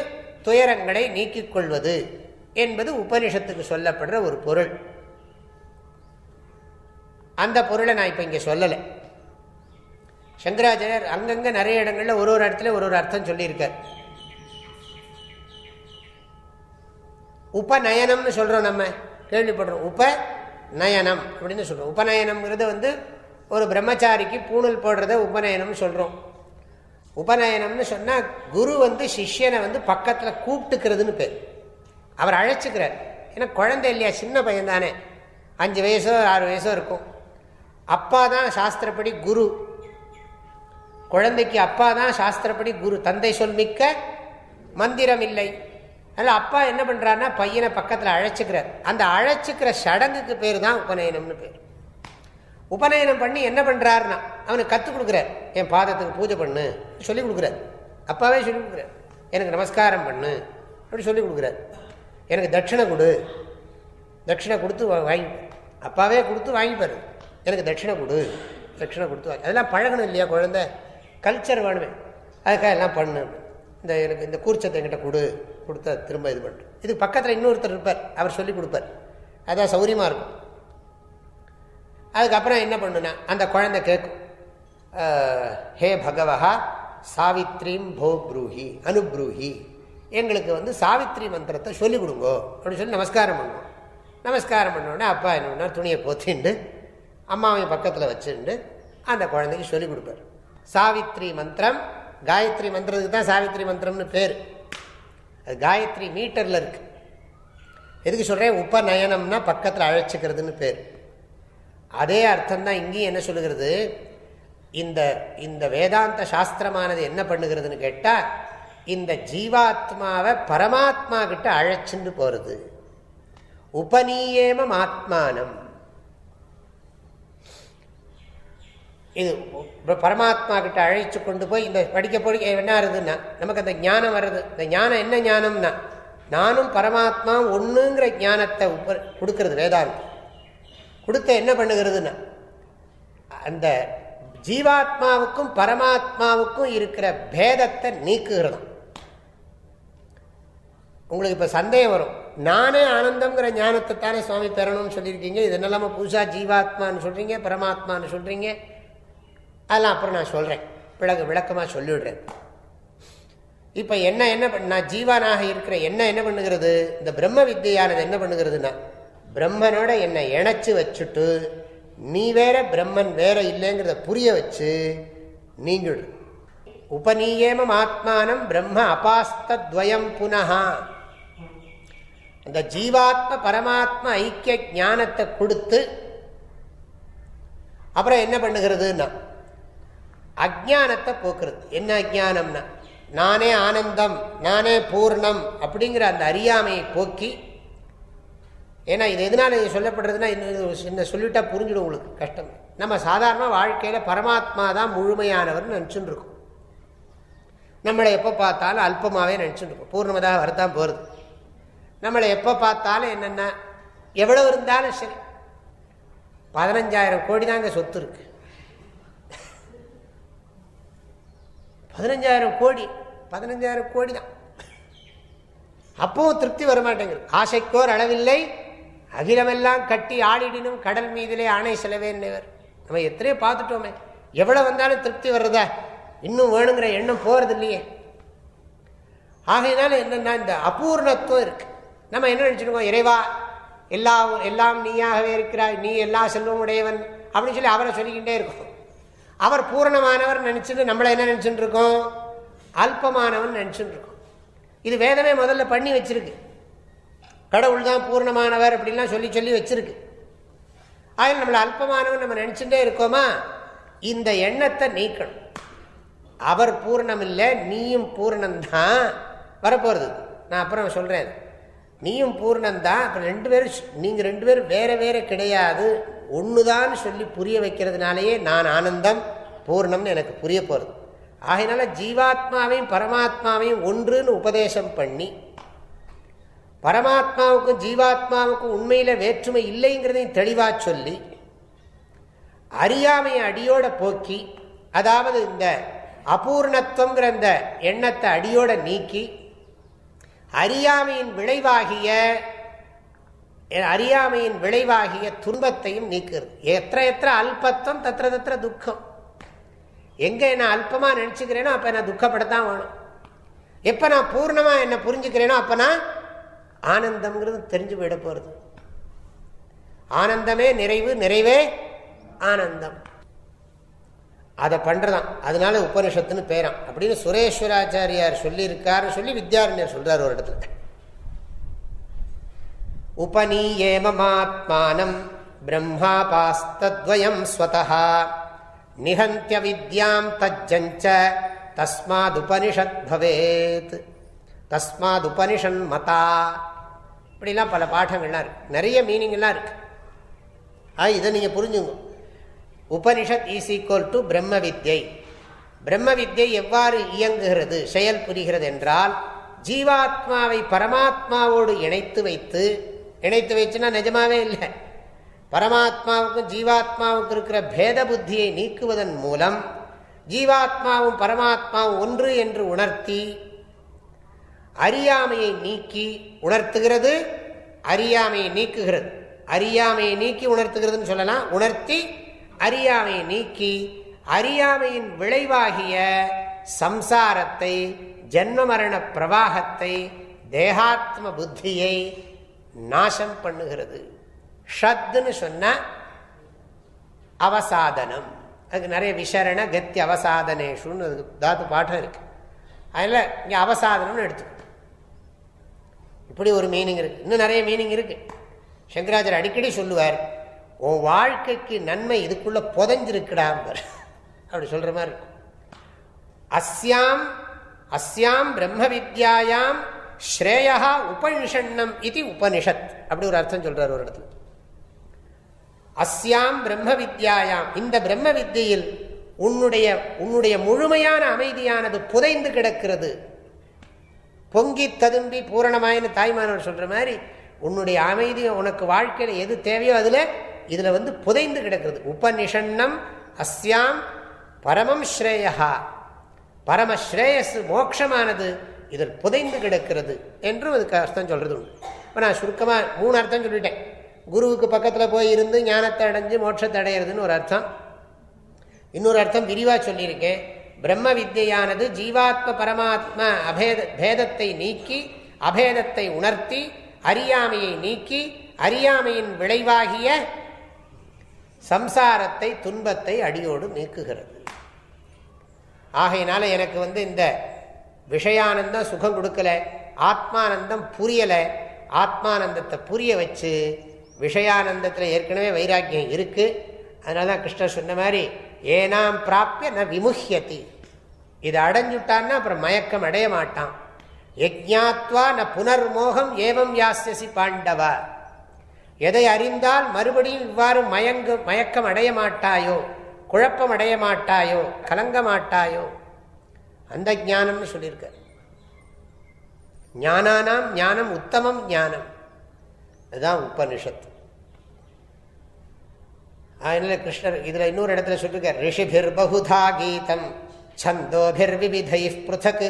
துயரங்களை நீக்கிக் கொள்வது என்பது உபனிஷத்துக்கு சொல்லப்படுற ஒரு பொருள். அந்த பொருளை நான் இப்போ இங்கே சொல்லலை. சங்கராச்சாரியர் அங்கங்கே நிறைய இடங்களில் ஒரு ஒரு இடத்துல ஒரு ஒரு அர்த்தம் சொல்லியிருக்கார். உபநயனம்னு சொல்கிறோம் நம்ம. கேள்விப்படுறோம் உப நயனம் அப்படின்னு சொல்கிறோம் உபநயனம்ங்கிறது வந்து ஒரு பிரம்மச்சாரிக்கு பூணல் போடுறத உபநயனம்னு சொல்கிறோம் உபநயனம்னு சொன்னால் குரு வந்து சிஷ்யனை வந்து பக்கத்தில் கூப்பிட்டுக்கிறதுன்னு பேர். அவர் அழைச்சிக்கிறார். ஏன்னா குழந்தை இல்லையா சின்ன பையன் தானே அஞ்சு வயசோ ஆறு வயசோ இருக்கும். அப்பா தான் சாஸ்திரப்படி குரு. குழந்தைக்கு அப்பா தான் சாஸ்திரப்படி குரு. தந்தை சொல் மிக்க மந்திரம் இல்லை. அதனால் அப்பா என்ன பண்ணுறாருன்னா பையனை பக்கத்தில் அழைச்சிக்கிறார். அந்த அழைச்சிக்கிற சடங்குக்கு பேர் தான் உபநயனம்னு பேர். உபநயனம் பண்ணி என்ன பண்ணுறாருன்னா அவனுக்கு கற்றுக் கொடுக்குறார். என் பாதத்துக்கு பூஜை பண்ணு. சொல்லி கொடுக்குறாரு. அப்பாவே சொல்லி கொடுக்குறார். எனக்கு நமஸ்காரம் பண்ணு. அப்படி சொல்லி கொடுக்குறாரு. எனக்கு தட்சிணை கொடு. தட்சிணை கொடுத்து வாங்கி அப்பாவே கொடுத்து வாங்கிப்பாரு. எனக்கு தட்சிணை கொடு. தட்சிணை கொடுத்து வாங்கி அதெல்லாம் பழகணும் இல்லையா குழந்த? கல்ச்சர் வேணுமே. அதுக்காக எல்லாம் பண்ணு. இந்த எனக்கு இந்த கூர்ச்சத்தை என்கிட்ட கொடு. கொடுத்தா திரும்ப இது பண்ணுறேன் இதுக்கு பக்கத்தில் இன்னொருத்தர் இருப்பார். அவர் சொல்லி கொடுப்பார். அதான் சௌரியமாக இருக்கும். அதுக்கப்புறம் என்ன பண்ணுனா அந்த குழந்தை கேட்கும் ஹே பகவஹா சாவித்ரீம் போ ப்ரூஹி அனுப்ரூஹி. எங்களுக்கு வந்து சாவித்ரி மந்திரத்தை சொல்லிக் கொடுங்கோ. அப்படின்னு சொல்லி நமஸ்காரம் பண்ணுவோம். நமஸ்காரம் பண்ணோடனே அப்பா என்ன துணியை போத்திண்டு அம்மாவையும் பக்கத்தில் வச்சுண்டு அந்த குழந்தைக்கு சொல்லிக் கொடுப்பார். சாவித்ரி மந்திரம் காயத்ரி மந்திரத்துக்கு தான் சாவித்ரி மந்திரம்னு பேர். அது காயத்ரி மீட்டரில் இருக்குது எதுக்கு சொல்கிறேன் உபநயனம்னா பக்கத்தில் அழைச்சிக்கிறதுன்னு பேர். அதே அர்த்தம் தான் இங்கேயும் என்ன சொல்லுகிறது? இந்த இந்த வேதாந்த சாஸ்திரமானது என்ன பண்ணுகிறதுன்னு கேட்டால் இந்த ஜீவாத்மாவை பரமாத்மா கிட்ட அழைச்சிட்டு போகிறது உபநீயேமம் ஆத்மானம் இது பரமாத்மா கிட்ட அழைச்சு கொண்டு போய் இந்த படிக்க படிக்க என்ன ஆகுதுன்னா நமக்கு அந்த ஞானம் வர்றது. இந்த ஞானம் என்ன ஞானம்னா நானும் பரமாத்மா ஒன்றுங்கிற ஞானத்தை உப கொடுக்கறது வேதாந்தம். கொடுத்த என்ன பண்ணுகிறதுன்னா அந்த ஜீவாத்மாவுக்கும் பரமாத்மாவுக்கும் இருக்கிற பேதத்தை நீக்குகிறது. உங்களுக்கு இப்போ சந்தேகம் வரும். நானே ஆனந்தம்ங்கிற ஞானத்தை தானே சுவாமி பெறணும்னு சொல்லியிருக்கீங்க. இது என்னெல்லாம புதுசாக ஜீவாத்மான்னு சொல்கிறீங்க பரமாத்மான்னு சொல்கிறீங்க அதெல்லாம் அப்புறம் நான் சொல்கிறேன் விளக்கு விளக்கமாக சொல்லிவிடுறேன். இப்போ என்ன என்ன நான் ஜீவானாக இருக்கிற என்ன என்ன பண்ணுகிறது? இந்த பிரம்ம வித்தியானது என்ன பண்ணுகிறதுனா பிரம்மனோட என்னை இணைச்சி வச்சுட்டு நீ வேற பிரம்மன் வேற இல்லைங்கிறத புரிய வச்சு நீங்கிடு உபநீயேமம் ஆத்மானம் பிரம்ம அபாஸ்தத்வயம் புனகா அந்த ஜீவாத்ம பரமாத்ம ஐக்கிய ஞானத்தை கொடுத்து அப்புறம் என்ன பண்ணுகிறதுன்னா அஜானத்தை போக்குறது. என்ன அஜானம்னா நானே ஆனந்தம் நானே பூர்ணம் அப்படிங்கிற அந்த அறியாமையை போக்கி ஏன்னா இது எதனால இது சொல்லப்படுறதுன்னா என்ன சொல்லிட்டா புரிஞ்சிடும் உங்களுக்கு. கஷ்டம். நம்ம சாதாரண வாழ்க்கையில் பரமாத்மா தான் முழுமையானவர்னு நினச்சுட்டு இருக்கோம் நம்மளை எப்போ பார்த்தாலும் அல்பமாகவே நினச்சிட்டு இருக்கோம் பூர்ணமதாக வரதான் போகிறது நம்மளை எப்போ பார்த்தாலும் என்னென்ன எவ்வளவு இருந்தாலும் சரி. பதினஞ்சாயிரம் கோடி தாங்க சொத்து இருக்கு. பதினஞ்சாயிரம் கோடி பதினஞ்சாயிரம் கோடி தான். அப்பவும் திருப்தி வரமாட்டேங்குது ஆசைக்கோர் அளவில்லை அகிலமெல்லாம் கட்டி ஆடிடினும் கடல் மீதிலே ஆணை செலவேன்னவர் நம்ம எத்தனையோ பார்த்துட்டோமே. எவ்வளோ வந்தாலும் திருப்தி வர்றதா? இன்னும் வேணுங்கிற எண்ணம் போகிறது இல்லையே ஆகையினால என்னென்னா இந்த அபூர்ணத்துவம் இருக்குது நம்ம என்ன நினச்சிருக்கோம்? இறைவா எல்லா எல்லாம் நீயாகவே இருக்கிறாய். நீ எல்லா செல்வம் உடையவன் அப்படின்னு சொல்லி அவரை சொல்லிக்கிட்டே இருக்கும். அவர் பூரணமானவர் நினச்சிட்டு நம்மளை என்ன நினச்சிட்டு இருக்கோம்? அல்பமானவன் நினச்சிட்டு இருக்கோம். இது வேதமே முதல்ல பண்ணி வச்சிருக்கு. கடவுள் தான் பூர்ணமானவர் அப்படின்லாம் சொல்லி சொல்லி வச்சிருக்கு. அதில் நம்மளை அல்பமானவன் நம்ம நினச்சிட்டே இருக்கோமா? இந்த எண்ணத்தை நீக்கணும். அவர் பூர்ணம் இல்லை நீயும் பூர்ணம்தான். வரப்போகிறது நான் அப்புறம் சொல்கிறேன் நீயும் பூர்ணம்தான். அப்புறம் ரெண்டு பேரும் நீங்கள் ரெண்டு பேரும் வேறு வேறு கிடையாது. ஒன்றுதான்னு சொல்லி புரிய வைக்கிறதுனாலேயே நான் ஆனந்தம் பூர்ணம்னு எனக்கு புரிய போகிறது ஆகையினால ஜீவாத்மாவையும் பரமாத்மாவையும் ஒன்றுன்னு உபதேசம் பண்ணி பரமாத்மாவுக்கும் ஜீவாத்மாவுக்கும் உண்மையில் வேற்றுமை இல்லைங்கிறதையும் தெளிவாக சொல்லி அறியாமையை அடியோட போக்கி அதாவது இந்த அபூர்ணத்துவங்கிற இந்த எண்ணத்தை அடியோட நீக்கி அறியாமையின் விளைவாகிய அறியாமையின் விளைவாகிய துன்பத்தையும் நீக்கிறது. எத்த எத்த அல்பத்துவம் தத்திர தத்திர துக்கம். எங்கே என்ன அல்பமாக நினச்சிக்கிறேனோ அப்போ நான் துக்கப்படத்தான் வேணும். எப்போ நான் பூர்ணமாக என்ன புரிஞ்சுக்கிறேனோ அப்போ நான் ஆனந்தம்ங்கிறது தெரிஞ்சு போயிட போறது. ஆனந்தமே நிறைவு நிறைவே ஆனந்தம். அதை பண்றதான். அதனால உபனிஷத்துன்னு பேரான் அப்படின்னு சுரேஸ்வராச்சாரியார் சொல்லியிருக்காரு சொல்லி வித்யாரண்யர் சொல்றார் ஒரு இடத்துல. பிரம்மா பிரம்மாபாஸ்தத்வயம் ஸ்வதா நிஹந்திய வித்யாம் தஜ்ஜஞ்ச. தஸ்மாத் உபனிஷத் பவேத். தஸ்மாத் உபனிஷன் மதா. இப்படிலாம் பல பாடங்கள்லாம் இருக்குது நிறைய மீனிங்லாம் இருக்குது ஆ இதை நீங்கள் புரிஞ்சுங்க. உபனிஷத் ஈஸ் ஈக்குவல் டு பிரம்ம வித்யை பிரம்ம வித்யை எவ்வாறு இயங்குகிறது செயல் புரிகிறது என்றால் ஜீவாத்மாவை பரமாத்மாவோடு இணைத்து வைத்து இணைத்து வைச்சுன்னா நிஜமாவே இல்லை. பரமாத்மாவுக்கும் ஜீவாத்மாவுக்கு இருக்கிற பேத புத்தியை நீக்குவதன் மூலம் ஜீவாத்மாவும் பரமாத்மாவும் ஒன்று என்று உணர்த்தி அறியாமையை நீக்கி உணர்த்துகிறது அறியாமையை நீக்குகிறது. அறியாமையை நீக்கி உணர்த்துகிறதுன்னு சொல்லலாம். உணர்த்தி அறியாமையை நீக்கி அறியாமையின் விளைவாகிய சம்சாரத்தை ஜென்ம மரண பிரவாகத்தை தேகாத்ம புத்தியை நாசம் பண்ணுகிறது. ஷத்துன்னு சொன்ன அவசாதனம். அதுக்கு நிறைய விசரண கத்தி அவசாதனேஷுன்னு தாத்து பாட்டம் இருக்கு. அதில் இங்கே அவசாதனம்னு எடுத்துக்கணும் இப்படி ஒரு மீனிங் இருக்கு. இன்னும் நிறைய மீனிங் இருக்கு. சங்கராஜர் அடிக்கடி சொல்லுவார் உன் வாழ்க்கைக்கு நன்மை இதுக்குள்ள புதஞ்சிருக்கிறாம்பர் அப்படி சொல்ற மாதிரி இருக்கும். அஸ்யாம் அஸ்யாம் பிரம்ம வித்யாயாம் ஸ்ரேயா உபனிஷன்னம் இது உபனிஷத். அப்படி ஒரு அர்த்தம் சொல்றார் ஒரு இடத்துல. அஸ்யாம் பிரம்ம வித்யாயாம் இந்த பிரம்ம வித்தியில் உன்னுடைய உன்னுடைய முழுமையான அமைதியானது புதைந்து கிடக்கிறது. பொங்கி ததும்பி பூரணமாயின்னு தாய்மானவர் சொல்கிற மாதிரி உன்னுடைய அமைதி உனக்கு வாழ்க்கையில் எது தேவையோ அதில் இதில் வந்து புதைந்து கிடக்கிறது. உபநிஷன்னம் அஸ்யாம் பரமம் ஸ்ரேயா பரமஸ்ரேயசு மோட்சமானது இதில் புதைந்து கிடக்கிறது என்றும் அதுக்கு அர்த்தம் சொல்கிறது உண்டு இப்போ நான் சுருக்கமாக மூணு அர்த்தம் சொல்லிட்டேன். குருவுக்கு பக்கத்தில் போய் இருந்து ஞானத்தை அடைஞ்சு மோட்சத்தை அடையிறதுன்னு ஒரு அர்த்தம். இன்னொரு அர்த்தம் விரிவாக சொல்லியிருக்கேன். பிரம்ம வித்யானது ஜீவாத்ம பரமாத்ம அபேத பேதத்தை நீக்கி அபேதத்தை உணர்த்தி அறியாமையை நீக்கி அறியாமையின் விளைவாகிய சம்சாரத்தை துன்பத்தை அடியோடு நீக்குகிறது. ஆகையினால எனக்கு வந்து இந்த விஷயானந்தம் சுகம் கொடுக்கல ஆத்மானந்தம் புரியலை ஆத்மானந்தத்தை புரிய வச்சு விஷயானந்தத்தில் ஏற்கனவே வைராக்கியம் இருக்குது அதனால தான் கிருஷ்ணர் சொன்ன மாதிரி ஏனாம் பிராப்பிய ந விமுஹியத்தி இதை அடைஞ்சுட்டான்னா அப்புறம் மயக்கம் அடைய மாட்டான். யஜ்ஞாத்வா ந புனர்மோகம் ஏவம் யாசியசி பாண்டவ. எதை அறிந்தால் மறுபடியும் இவ்வாறு மயங்கு மயக்கம் அடைய மாட்டாயோ குழப்பம் அடைய மாட்டாயோ கலங்க மாட்டாயோ. அந்த ஞானம்னு சொல்லியிருக்க ஞானானாம் ஞானம் உத்தமம் ஞானம். அதுதான் உபனிஷத்து. அதனால கிருஷ்ணர் இதுல இன்னொரு இடத்துல சொல்லிருக்க ரிஷிபிர் பகுதா கீதம் சந்தோபிர் விவிதை பிருத்தக்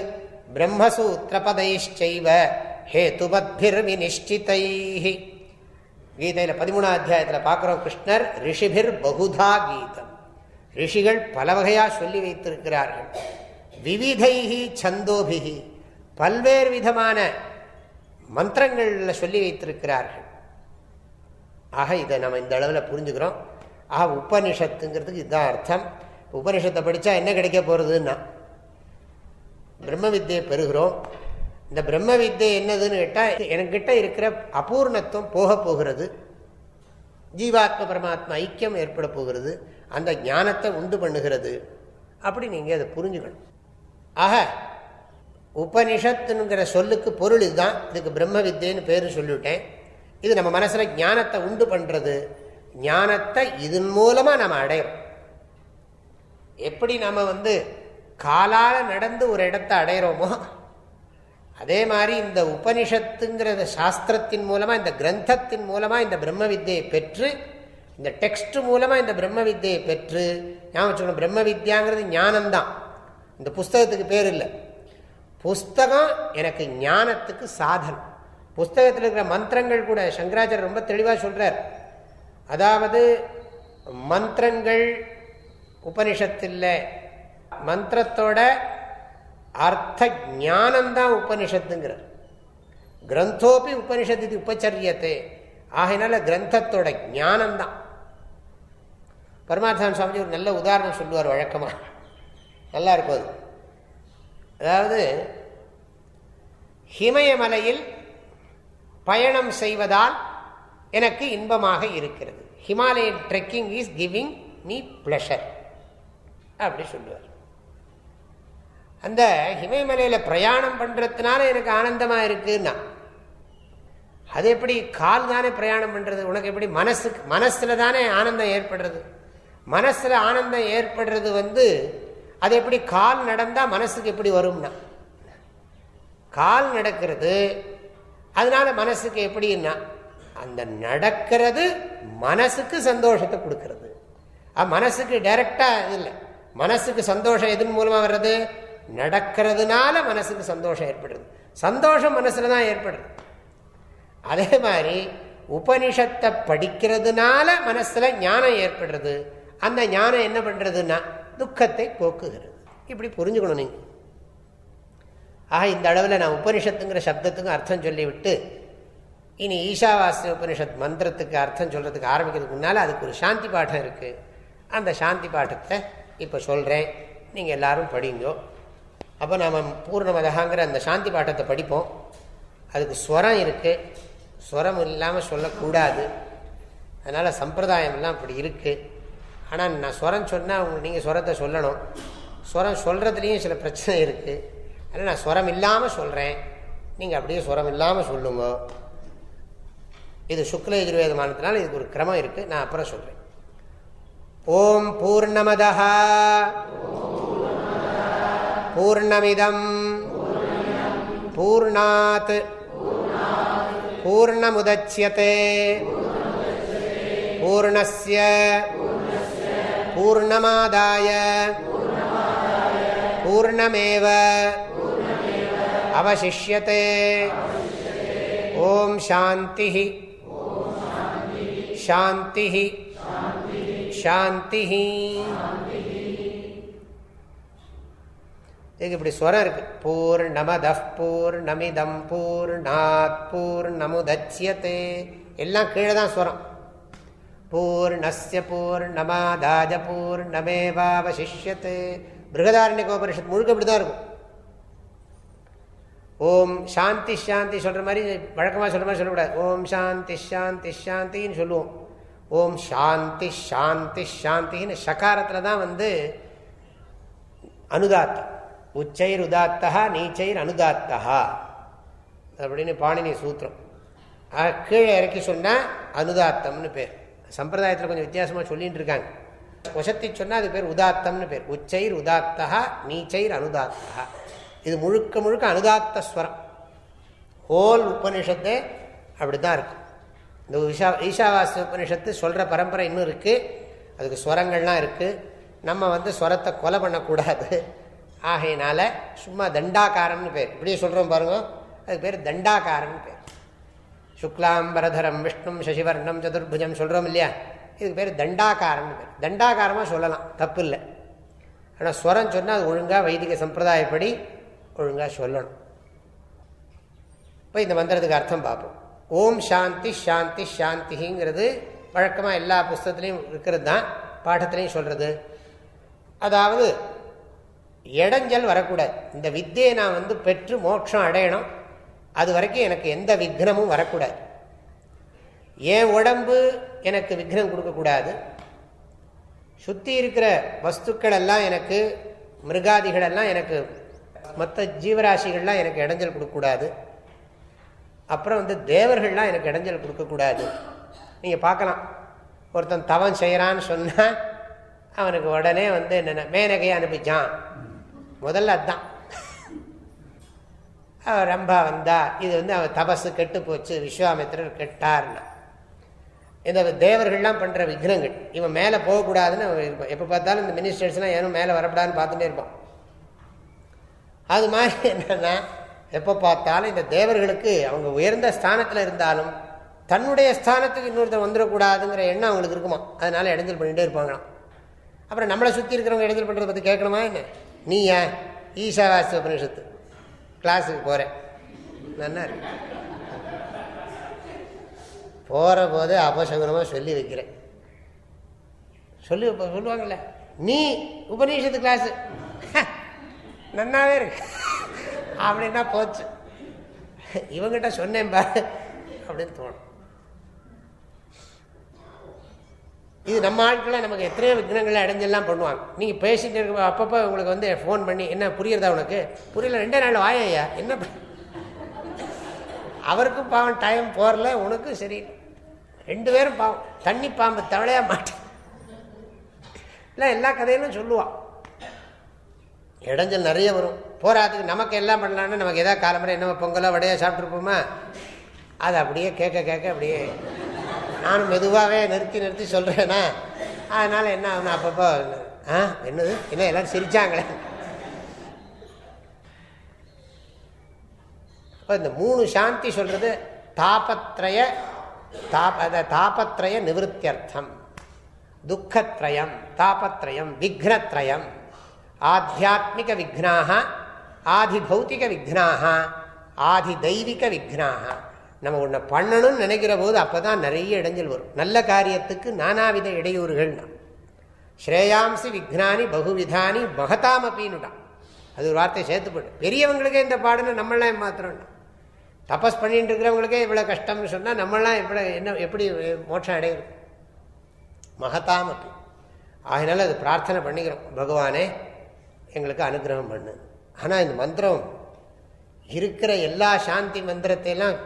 பிரம்மசூத்திரபதைச்சைவ ஹேதுபத்பிர் வினிஷ்டிதை கீதையில பதிமூணாம் அத்தியாயத்தில் பார்க்கிறோம் கிருஷ்ணர் ரிஷிபிர் பகுதா கீதம். ரிஷிகள் பல வகையா சொல்லி வைத்திருக்கிறார்கள். விவிதைஹி சந்தோபிகி பல்வேறு விதமான மந்திரங்களில் சொல்லி வைத்திருக்கிறார்கள். ஆக இதை நம்ம இந்த அளவில் புரிஞ்சுக்கிறோம். ஆஹா உபனிஷத்துங்கிறதுக்கு இதுதான் அர்த்தம். உபனிஷத்தை படித்தா என்ன கிடைக்க போகிறதுன்னா பிரம்ம வித்தியை பெறுகிறோம். இந்த பிரம்ம வித்தியை என்னதுன்னு கேட்டால் என்கிட்ட இருக்கிற அபூர்ணத்துவம் போக போகிறது. ஜீவாத்ம பரமாத்மா ஐக்கியம் ஏற்பட போகிறது. அந்த ஞானத்தை உண்டு பண்ணுகிறது. அப்படி நீங்கள் அதை புரிஞ்சுக்கணும். ஆக உபனிஷத்துங்கிற சொல்லுக்கு பொருள் இதுதான். இதுக்கு பிரம்ம வித்தியன்னு பேர் சொல்லிவிட்டேன். இது நம்ம மனசில் ஞானத்தை உண்டு பண்ணுறது ஞானத்தை இதன் மூலமாக நம்ம அடையிறோம். எப்படி நம்ம வந்து காலால் நடந்து ஒரு இடத்தை அடையிறோமோ அதே மாதிரி இந்த உபனிஷத்துங்கிற சாஸ்திரத்தின் மூலமாக இந்த கிரந்தத்தின் மூலமாக இந்த பிரம்ம வித்தியை பெற்று இந்த டெக்ஸ்ட் மூலமாக இந்த பிரம்ம வித்தியை பெற்று ஞாபகம் வச்சுக்கணும் பிரம்ம வித்யாங்கிறது ஞானம்தான். இந்த புஸ்தகத்துக்கு பேர் இல்லை. புஸ்தகம் எனக்கு ஞானத்துக்கு சாதனம். புஸ்தகத்தில் இருக்கிற மந்திரங்கள் கூட சங்கராச்சாரியர் ரொம்ப தெளிவாக சொல்கிறார் அதாவது மந்திரங்கள் உபனிஷத்தில் மந்திரத்தோட அர்த்த ஞானம்தான் உபனிஷத்துங்கிறார் கிரந்தோப்பி உபனிஷத்து உபச்சரியத்தை. ஆகையினால கிரந்தத்தோட ஞானம்தான். பரமாத்தான் சுவாமிஜி ஒரு நல்ல உதாரணம் சொல்லுவார் வழக்கமாக நல்லா இருக்கும் அதாவது ஹிமயமலையில் பயணம் செய்வதால் எனக்கு இன்பமாக இருக்கிறது. Himalayan trekking is giving me pleasure அப்படி சொல்லுவார். அந்த ஹிமயமலையில் பிரயாணம் பண்ணுறதுனால எனக்கு ஆனந்தமாக இருக்குன்னா அது எப்படி கால் தானே பிரயாணம் பண்ணுறது உனக்கு எப்படி மனசுக்கு மனசில் தானே ஆனந்தம் ஏற்படுறது? மனசில் ஆனந்தம் ஏற்படுறது வந்து அது எப்படி கால் நடந்தால் மனசுக்கு எப்படி வரும்னா கால் நடக்கிறது அதனால மனசுக்கு எப்படின்னா அந்த நடக்கிறது மனசுக்கு சந்தோஷத்தை கொடுக்கறது. மனசுக்கு டைரக்டா இல்லை. மனசுக்கு சந்தோஷம் எதன் மூலமா வர்றது? நடக்கிறதுனால மனசுக்கு சந்தோஷம் ஏற்படுறது சந்தோஷம் மனசுலதான் ஏற்படுறது அதே மாதிரி உபனிஷத்தை படிக்கிறதுனால மனசுல ஞானம் ஏற்படுறது. அந்த ஞானம் என்ன பண்றதுன்னா துக்கத்தை போக்குகிறது. இப்படி புரிஞ்சுக்கணும் நீங்க. ஆக இந்த அளவில் நான் உபனிஷத்துங்கிற சப்தத்துக்கும் அர்த்தம் சொல்லிவிட்டு இனி ஈஷாவாசிய உபனிஷத் மந்திரத்துக்கு அர்த்தம் சொல்கிறதுக்கு ஆரம்பிக்கிறதுக்கு முன்னால் அதுக்கு ஒரு சாந்தி பாடம் இருக்குது அந்த சாந்தி பாட்டத்தை இப்போ சொல்கிறேன் நீங்கள் எல்லாரும் படிங்கோ. அப்போ நம்ம பூர்ணமதகாங்கிற அந்த சாந்தி பாட்டத்தை படிப்போம். அதுக்கு ஸ்வரம் இருக்குது ஸ்வரம் இல்லாமல் சொல்லக்கூடாது. அதனால் சம்பிரதாயம்லாம் அப்படி இருக்குது ஆனால் நான் ஸ்வரம் சொன்னால் அவங்க நீங்கள் ஸ்வரத்தை சொல்லணும். ஸ்வரம் சொல்கிறதுலேயும் சில பிரச்சனை இருக்குது அதனால் நான் ஸ்வரம் இல்லாமல் சொல்கிறேன் நீங்கள் அப்படியே ஸ்வரம் இல்லாமல் சொல்லுங்க. இது சுக்ல எதிர்வேதமானதுனால இதுக்கு ஒரு கிரமம் இருக்குது நான் அப்புறம் சொல்கிறேன் ஓம் பூர்ணமதா பூர்ணமிதம். பூர்ணாத். பூர்ணமுதட்சியते பூர்ணஸ்ய. பூர்ணமாதாய. பூர்ணமேவ. அவசிஷ்யते ஓம் சாந்தி சாந்தி சாந்தி இதுக்கு இப்படி ஸ்வரம் இருக்கு பூர்ணமத பூர்ணமிதம் பூர்ணாத் பூர்ணமுதட்சியத்தே எல்லாம் கீழே தான் ஸ்வரம். பூர்ணஸ்ய பூர்ணமாதாஜ பூர்ணமேவாவசிஷ்யத்தே பிருகதாரண்யகோபனிஷத் முழுக்க இப்படி தான் இருக்கும். ஓம் சாந்தி சாந்தி சொல்கிற மாதிரி வழக்கமாக சொல்கிற மாதிரி சொல்லக்கூடாது. ஓம் சாந்தி சாந்தி சாந்தின்னு சொல்லுவோம். ஓம் சாந்தி சாந்தி ஷாந்தின்னு சகாரத்தில் தான் வந்து அனுதாத்தம் உச்சைர் உதாத்தா நீச்சைர் அனுதாத்தா அப்படின்னு பாணினி சூத்திரம். கீழே இறக்கி சொன்னால் அனுதாத்தம்னு பேர். சம்பிரதாயத்தில் கொஞ்சம் வித்தியாசமாக சொல்லிட்டு இருக்காங்க. வசத்தி சொன்னால் அது பேர் உதாத்தம்னு பேர். உச்சைர் உதாத்தா நீச்சைர் அனுதாத்தா இது முழுக்க முழுக்க அனுதாத்த ஸ்வரம். ஹோல் உபனிஷத்து அப்படி தான் இருக்கும். இந்த ஈஷா ஈஷாவாசி உபனிஷத்து சொல்கிற பரம்பரை இன்னும் இருக்குது அதுக்கு ஸ்வரங்கள்லாம் இருக்குது நம்ம வந்து ஸ்வரத்தை கொலை பண்ணக்கூடாது. ஆகையினால சும்மா தண்டாக்காரம்னு பேர். இப்படியே சொல்கிறோம் பாருங்க. அதுக்கு பேர் தண்டாக்காரம்னு பேர். சுக்லாம்பரதரம் விஷ்ணும் சசிவர்ணம் சதுர்புஜம் சொல்கிறோம் இல்லையா? இதுக்கு பேர் தண்டாக்காரம்னு பேர். தண்டாக்காரமாக சொல்லலாம். தப்பு இல்லை ஆனால் ஸ்வரம் சொன்னால் அது ஒழுங்காக வைதிக சம்பிரதாயப்படி ஒழுங்காக சொல்லணும். இப்போ இந்த மந்திரத்துக்கு அர்த்தம் பார்ப்போம். ஓம் சாந்தி சாந்தி சாந்திங்கிறது வழக்கமாக எல்லா புஸ்தத்துலேயும் இருக்கிறது தான் பாடத்துலேயும் சொல்கிறது அதாவது இடைஞ்சல் வரக்கூடாது. இந்த வித்தியை நான் வந்து பெற்று மோட்சம் அடையணும். அது வரைக்கும் எனக்கு எந்த விக்னமும் வரக்கூடாது. என் உடம்பு எனக்கு விக்னம் கொடுக்கக்கூடாது. சுற்றி இருக்கிற வஸ்துக்கள் எல்லாம் எனக்கு மிருகாதிகளெல்லாம் எனக்கு மற்ற ஜீவராசிகள்லாம் எனக்கு இடைஞ்சல் கொடுக்கக்கூடாது. அப்புறம் வந்து தேவர்கள்லாம் எனக்கு இடைஞ்சல் கொடுக்கக்கூடாது. நீங்கள் பார்க்கலாம். ஒருத்தன் தவம் செய்கிறான்னு சொன்னால் அவனுக்கு உடனே வந்து என்னென்ன மேனகையை அனுப்பிச்சான். முதல்ல அதுதான் ரம்பா வந்தா இது வந்து அவன் தபசு கெட்டு போச்சு விஸ்வாமித்திரர் கெட்டார்னா. இந்த தேவர்கள்லாம் பண்ணுற விக்னங்கள். இவன் மேலே போகக்கூடாதுன்னு இருப்பான். எப்போ பார்த்தாலும் இந்த மினிஸ்டர்ஸ்லாம் ஏனும் மேலே வரப்படாதுன்னு பார்த்துட்டே இருப்பான். அது மாதிரி என்னென்னா எப்போ பார்த்தாலும் இந்த தேவர்களுக்கு அவங்க உயர்ந்த ஸ்தானத்தில் இருந்தாலும் தன்னுடைய ஸ்தானத்துக்கு இன்னொருத்தர் வந்துடக்கூடாதுங்கிற எண்ணம் அவங்களுக்கு இருக்குமா? அதனால இடைஞ்சல் பண்ணிகிட்டே இருப்பாங்களாம். அப்புறம் நம்மளை சுற்றி இருக்கிறவங்க இடைஞ்சல் பண்ணுறதை பற்றி கேட்கணுமா என்ன? நீ ஏன்? ஈஷாவாசி உபனிஷத்து கிளாஸுக்கு போகிறேன் நல்லா இருக்கு. போகிற போது அபசகுனமாக சொல்லி வைக்கிறேன். சொல்லி சொல்லுவாங்கள்ல நீ உபநிஷத்து கிளாஸு. நன்னாவே இருக்கு. அப்படின்னா போச்சு. இவங்கிட்ட சொன்னேன் பாரு அப்படின்னு தோணும். இது நம்ம ஆட்களை நமக்கு எத்தனையோ விக்னங்களை அடைஞ்செல்லாம் பண்ணுவாங்க. நீங்கள் பேசிட்டு இருக்க அப்பப்போ உங்களுக்கு வந்து ஃபோன் பண்ணி என்ன புரியுறதா உனக்கு? புரியல ரெண்டே நாள் வாயா என்ன அவருக்கும் பாவம் டைம் போகல உனக்கும் சரி. ரெண்டு பேரும் பாவம். தண்ணி பாம்பு தவளையா மாட்டேன் இல்லை எல்லா கதையிலும் சொல்லுவான். இடைஞ்சல் நிறைய வரும். போராதுக்கு நமக்கு எல்லாம் பண்ணலான்னு நமக்கு எதாவது காலமுறை என்னமோ பொங்கலோ வடையோ சாப்பிட்ருப்போமா அது அப்படியே கேட்க கேட்க அப்படியே நானும் மெதுவாகவே நிறுத்தி நிறுத்தி சொல்கிறேன்னா அதனால் என்ன ஆகணும் அப்பப்போ ஆ என்னது? என்ன எல்லோரும் சிரித்தாங்களே இப்போ இந்த மூணு சாந்தி சொல்கிறது தாபத்ரய தாப தாபத்ரய நிவத்தியர்த்தம் துக்கத்ரயம் தாபத்ரயம் விக்னத்ரயம். ஆத்தியாத்மிக விக்னாக ஆதி பௌத்திக விக்னாக ஆதி தெய்வீக விக்னாக நம்ம ஒன்று பண்ணணும்னு நினைக்கிற போது அப்போ தான் நிறைய இடைஞ்சல் வரும். நல்ல காரியத்துக்கு நானாவித இடையூறுகள்னா ஸ்ரேயாம்சி விக்னானி பகுவிதானி மகதாமப்பின்னுட்டான் அது ஒரு வார்த்தை சேர்த்துப்பட்டு பெரியவங்களுக்கே இந்த பாடுன்னு நம்மளாம் மாத்திரம்னா. தபஸ் பண்ணிட்டு இருக்கிறவங்களுக்கே இவ்வளோ கஷ்டம்னு சொன்னால் நம்மளாம் இவ்வளோ என்ன எப்படி மோட்சம் அடையிறது? மகதாம் அப்படி ஆகினால அது பிரார்த்தனை பண்ணிக்கிறோம். பகவானே எங்களுக்கு அனுகிரகம் பண்ணு. ஆனால் இந்த மந்திரம் இருக்கிற எல்லா சாந்தி மந்திரத்தையெல்லாம்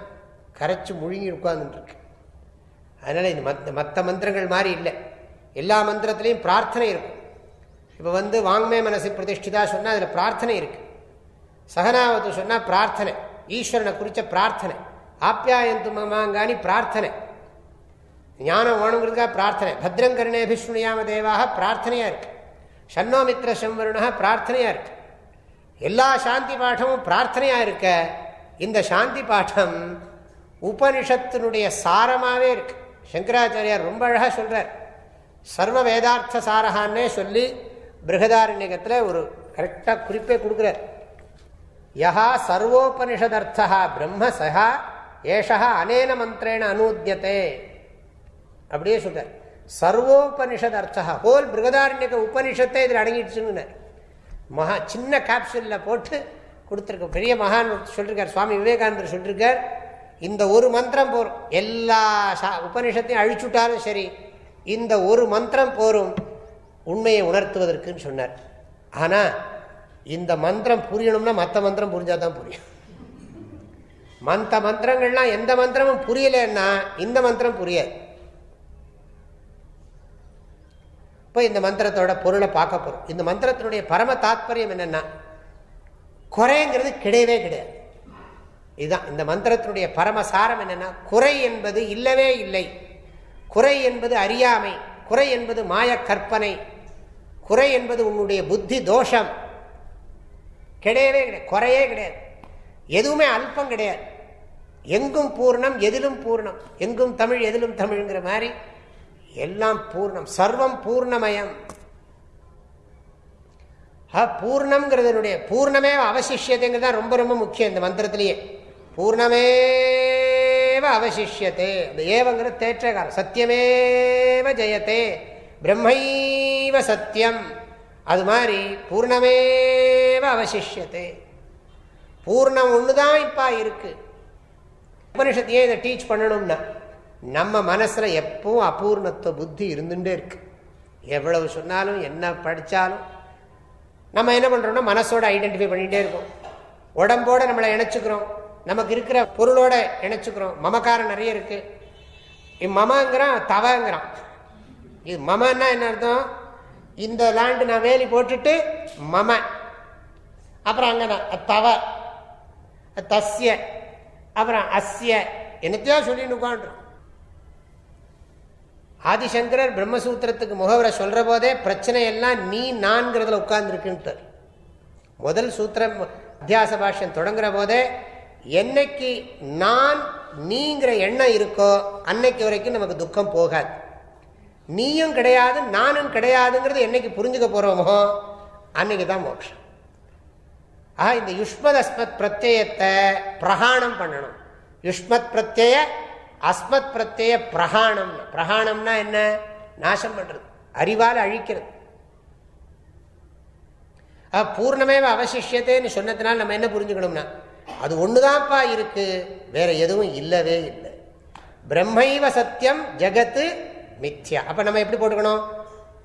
கரைச்சி முழுங்கி உட்கார்ந்துட்டுருக்கு. அதனால் இந்த மத் மற்ற மந்திரங்கள் மாதிரி இல்லை. எல்லா மந்திரத்துலேயும் பிரார்த்தனை இருக்கும். இப்போ வந்து வாங்மே மனசு பிரதிஷ்டிதா சொன்னால் அதில் பிரார்த்தனை இருக்குது சகனாவத்து சொன்னால் பிரார்த்தனை. ஈஸ்வரனை குறித்த பிரார்த்தனை. ஆப்யாயந்து மமாங்கானி பிரார்த்தனை. ஞானம் வேணுங்கிறதுக்காக பிரார்த்தனை. பத்ரங்கருணேபிஷ்ணுயாம தேவாக பிரார்த்தனையாக இருக்குது சன்னோமித்ர சம்வருணா பிரார்த்தனையாக இருக்கு எல்லா சாந்தி பாடமும் பிரார்த்தனையாக இருக்க இந்த சாந்தி பாடம் உபனிஷத்தினுடைய சாரமாகவே இருக்கு. சங்கராச்சாரியார் ரொம்ப அழகாக சொல்கிறார் சர்வ வேதார்த்த சாரகான்னே சொல்லி பிருகதாரண்யகத்தில் ஒரு கரெக்டாக குறிப்பே கொடுக்குறார். யா சர்வோபனிஷதர்த்தா பிரம்ம சகா ஏஷா அனேன மந்திரேன அனூத்தியத்தே அப்படியே சொல்கிறார் சர்வோபனிஷத் அர்த்தா ஹோல் பிருகதாரண்யக உபனிஷத்தை இதில் அடங்கிடுச்சுன்னு. மகா சின்ன கேப்சூலில் போட்டு கொடுத்துருக்க. பெரிய மகான் சொல்லியிருக்கார் சுவாமி விவேகானந்தர் சொல்லியிருக்கார் இந்த ஒரு மந்திரம் போரும். எல்லா உபனிஷத்தையும் அழிச்சுட்டாலும் சரி இந்த ஒரு மந்திரம் போரும் உண்மையை உணர்த்துவதற்குன்னு சொன்னார். ஆனால் இந்த மந்திரம் புரியணும்னா மற்ற மந்திரம் புரிஞ்சால் தான் புரியும். மற்ற மந்திரங்கள்லாம் எந்த மந்திரமும் புரியலன்னா இந்த மந்திரம் புரியாது. இப்போ இந்த மந்திரத்தோட பொருளை பார்க்க போகிறோம் இந்த மந்திரத்தினுடைய பரம தாத்பரியம் என்னென்னா குறைங்கிறது கிடையவே கிடையாது. இதுதான். இந்த மந்திரத்தினுடைய பரமசாரம் என்னென்னா குறை என்பது இல்லவே இல்லை. குறை என்பது அறியாமை. குறை என்பது மாய கற்பனை குறை என்பது உன்னுடைய புத்தி தோஷம். கிடையவே கிடையாது. குறையே கிடையாது. எதுவுமே அல்பம் கிடையாது. எங்கும் பூர்ணம் எதிலும் பூர்ணம். எங்கும் தமிழ் எதிலும் தமிழ்ங்கிற மாதிரி எல்லாம் பூர்ணம் சர்வம் பூர்ணமயம். பூர்ணம்ங்கிறதுனுடைய பூர்ணமே அவசிஷியதுங்கிறது தான் ரொம்ப ரொம்ப முக்கியம் இந்த மந்திரத்திலேயே. பூர்ணமேவ அவசிஷியத்தே. அந்த ஏவங்கிறது தேற்றகாரம். சத்தியமேவ ஜெயத்தே. பிரம்மைவ சத்தியம். அது மாதிரி பூர்ணமேவ அவசிஷியத்தே. பூர்ணம் ஒன்று தான் இப்போ இருக்கு. உபனிஷத்தையே இதை டீச் பண்ணணும்னா நம்ம மனசில் எப்பவும் அபூர்ணத்துவ புத்தி இருந்துட்டே இருக்கு. எவ்வளவு சொன்னாலும் என்ன படித்தாலும் நம்ம என்ன பண்ணுறோம்னா மனசோட ஐடென்டிஃபை பண்ணிகிட்டே இருக்கோம். உடம்போட நம்மளை இணைச்சிக்கிறோம். நமக்கு இருக்கிற பொருளோட இணைச்சிக்கிறோம். மமக்காரம் நிறைய இருக்குது மமங்கிறான் தவங்கிறான். இது மமன்னா என்ன அர்த்தம்? இந்த லேண்டு நான் வேலி போட்டுட்டு மம. அப்புறம் அங்கே தவ. தஸ்ய. அப்புறம் அஸ்ய. என்னத்தையோ சொல்லிட்டு உட்காந்துரும் ஆதிசங்கரர் பிரம்மசூத்திரத்துக்கு முகவரை சொல்கிற போதே பிரச்சனை எல்லாம் நீ நான்கிறதுல உட்கார்ந்துருக்குன்ட்டு. முதல் சூத்திரம் அத்தியாச பாஷ்யம் தொடங்குற போதே என்னைக்கு நான் நீங்கிற எண்ணம் இருக்கோ அன்னைக்கு வரைக்கும் நமக்கு துக்கம் போகாது. நீயும் கிடையாது நானும் கிடையாதுங்கிறது என்னைக்கு புரிஞ்சுக்க போகிறோமோ அன்னைக்கு தான் மோட்சம். ஆஹா இந்த யுஷ்மத் அஸ்மத் பிரத்யத்தை பிரகாணம் பண்ணணும். யுஷ்மத் பிரத்யய அஸ்மத் பிரத்யய பிரகாணம் பிரகாணம்னா என்ன? நாசம் பண்றது. அறிவால் அழிக்கிறது. பூர்ணமே அவசிஷியத்தேன்னு சொன்னதுனால நம்ம என்ன புரிஞ்சுக்கணும்னா அது ஒண்ணுதான்ப்பா இருக்கு. வேற எதுவும் இல்லவே இல்லை. பிரம்மைவ சத்தியம் ஜெகத்து மித்யா. அப்ப நம்ம எப்படி போட்டுக்கணும்?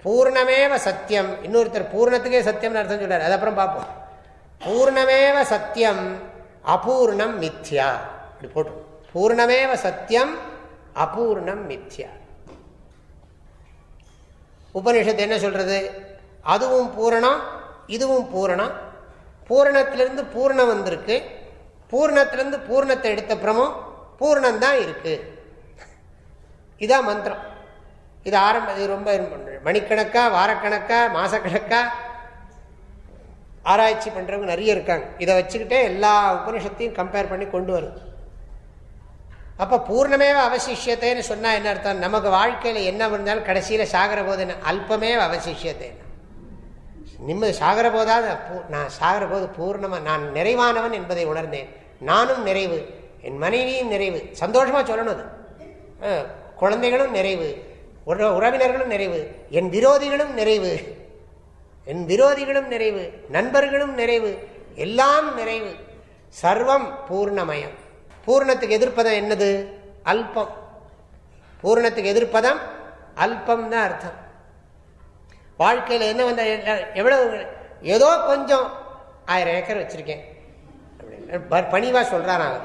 பூர்ணமேவ சத்தியம். இன்னொருத்தர் பூர்ணத்துக்கே சத்தியம்னு அர்த்தம் சொல்றாரு. அது அப்புறம் பார்ப்போம் பூர்ணமேவ சத்தியம் அபூர்ணம் மித்யா. அப்படி போட்டு பூர்ணமேவ சத்தியம் அபூர்ணம் மித்யா. உபனிஷத்து என்ன சொல்றது? அதுவும் பூரணம் இதுவும் பூரணம். பூரணத்திலிருந்து பூர்ணம் வந்திருக்கு. பூர்ணத்திலிருந்து பூர்ணத்தை எடுத்த பிரமம் பூர்ணம் தான் இருக்கு. இதான் மந்திரம். இது ஆரம்ப இது ரொம்ப மணிக்கணக்கா வாரக்கணக்கா மாசக்கணக்கா? ஆராய்ச்சி பண்ணுறவங்க நிறைய இருக்காங்க. இதை வச்சுக்கிட்டே எல்லா உபனிஷத்தையும் கம்பேர் பண்ணி கொண்டு வருது. அப்போ பூர்ணமேவ அவசிஷியத்தைன்னு சொன்னால் என்ன அர்த்தம்? நமக்கு வாழ்க்கையில் என்ன இருந்தாலும் கடைசியில் சாகர போது என்ன அல்பமேவ அவசிஷியத்தை நிம்மதி சாகர போதாவது நான் சாகர போது பூர்ணமாக நான் நிறைவானவன் என்பதை உணர்ந்தேன். நானும் நிறைவு என் மனைவியும் நிறைவு. சந்தோஷமாக சொல்லணும் அது. குழந்தைகளும் நிறைவு உறவினர்களும் நிறைவு என் விரோதிகளும் நிறைவு என் விரோதிகளும் நிறைவு நண்பர்களும் நிறைவு எல்லாம் நிறைவு. சர்வம் பூர்ணமயம். பூர்ணத்துக்கு எதிர்ப்பதம் என்னது? அல்பம். பூர்ணத்துக்கு எதிர்ப்பதம் அல்பம் தான் அர்த்தம். வாழ்க்கையில் என்ன வந்த எவ்வளவு ஏதோ கொஞ்சம் ஆயிரம் ஏக்கர் வச்சிருக்கேன். பணிவா சொல்கிறாராங்க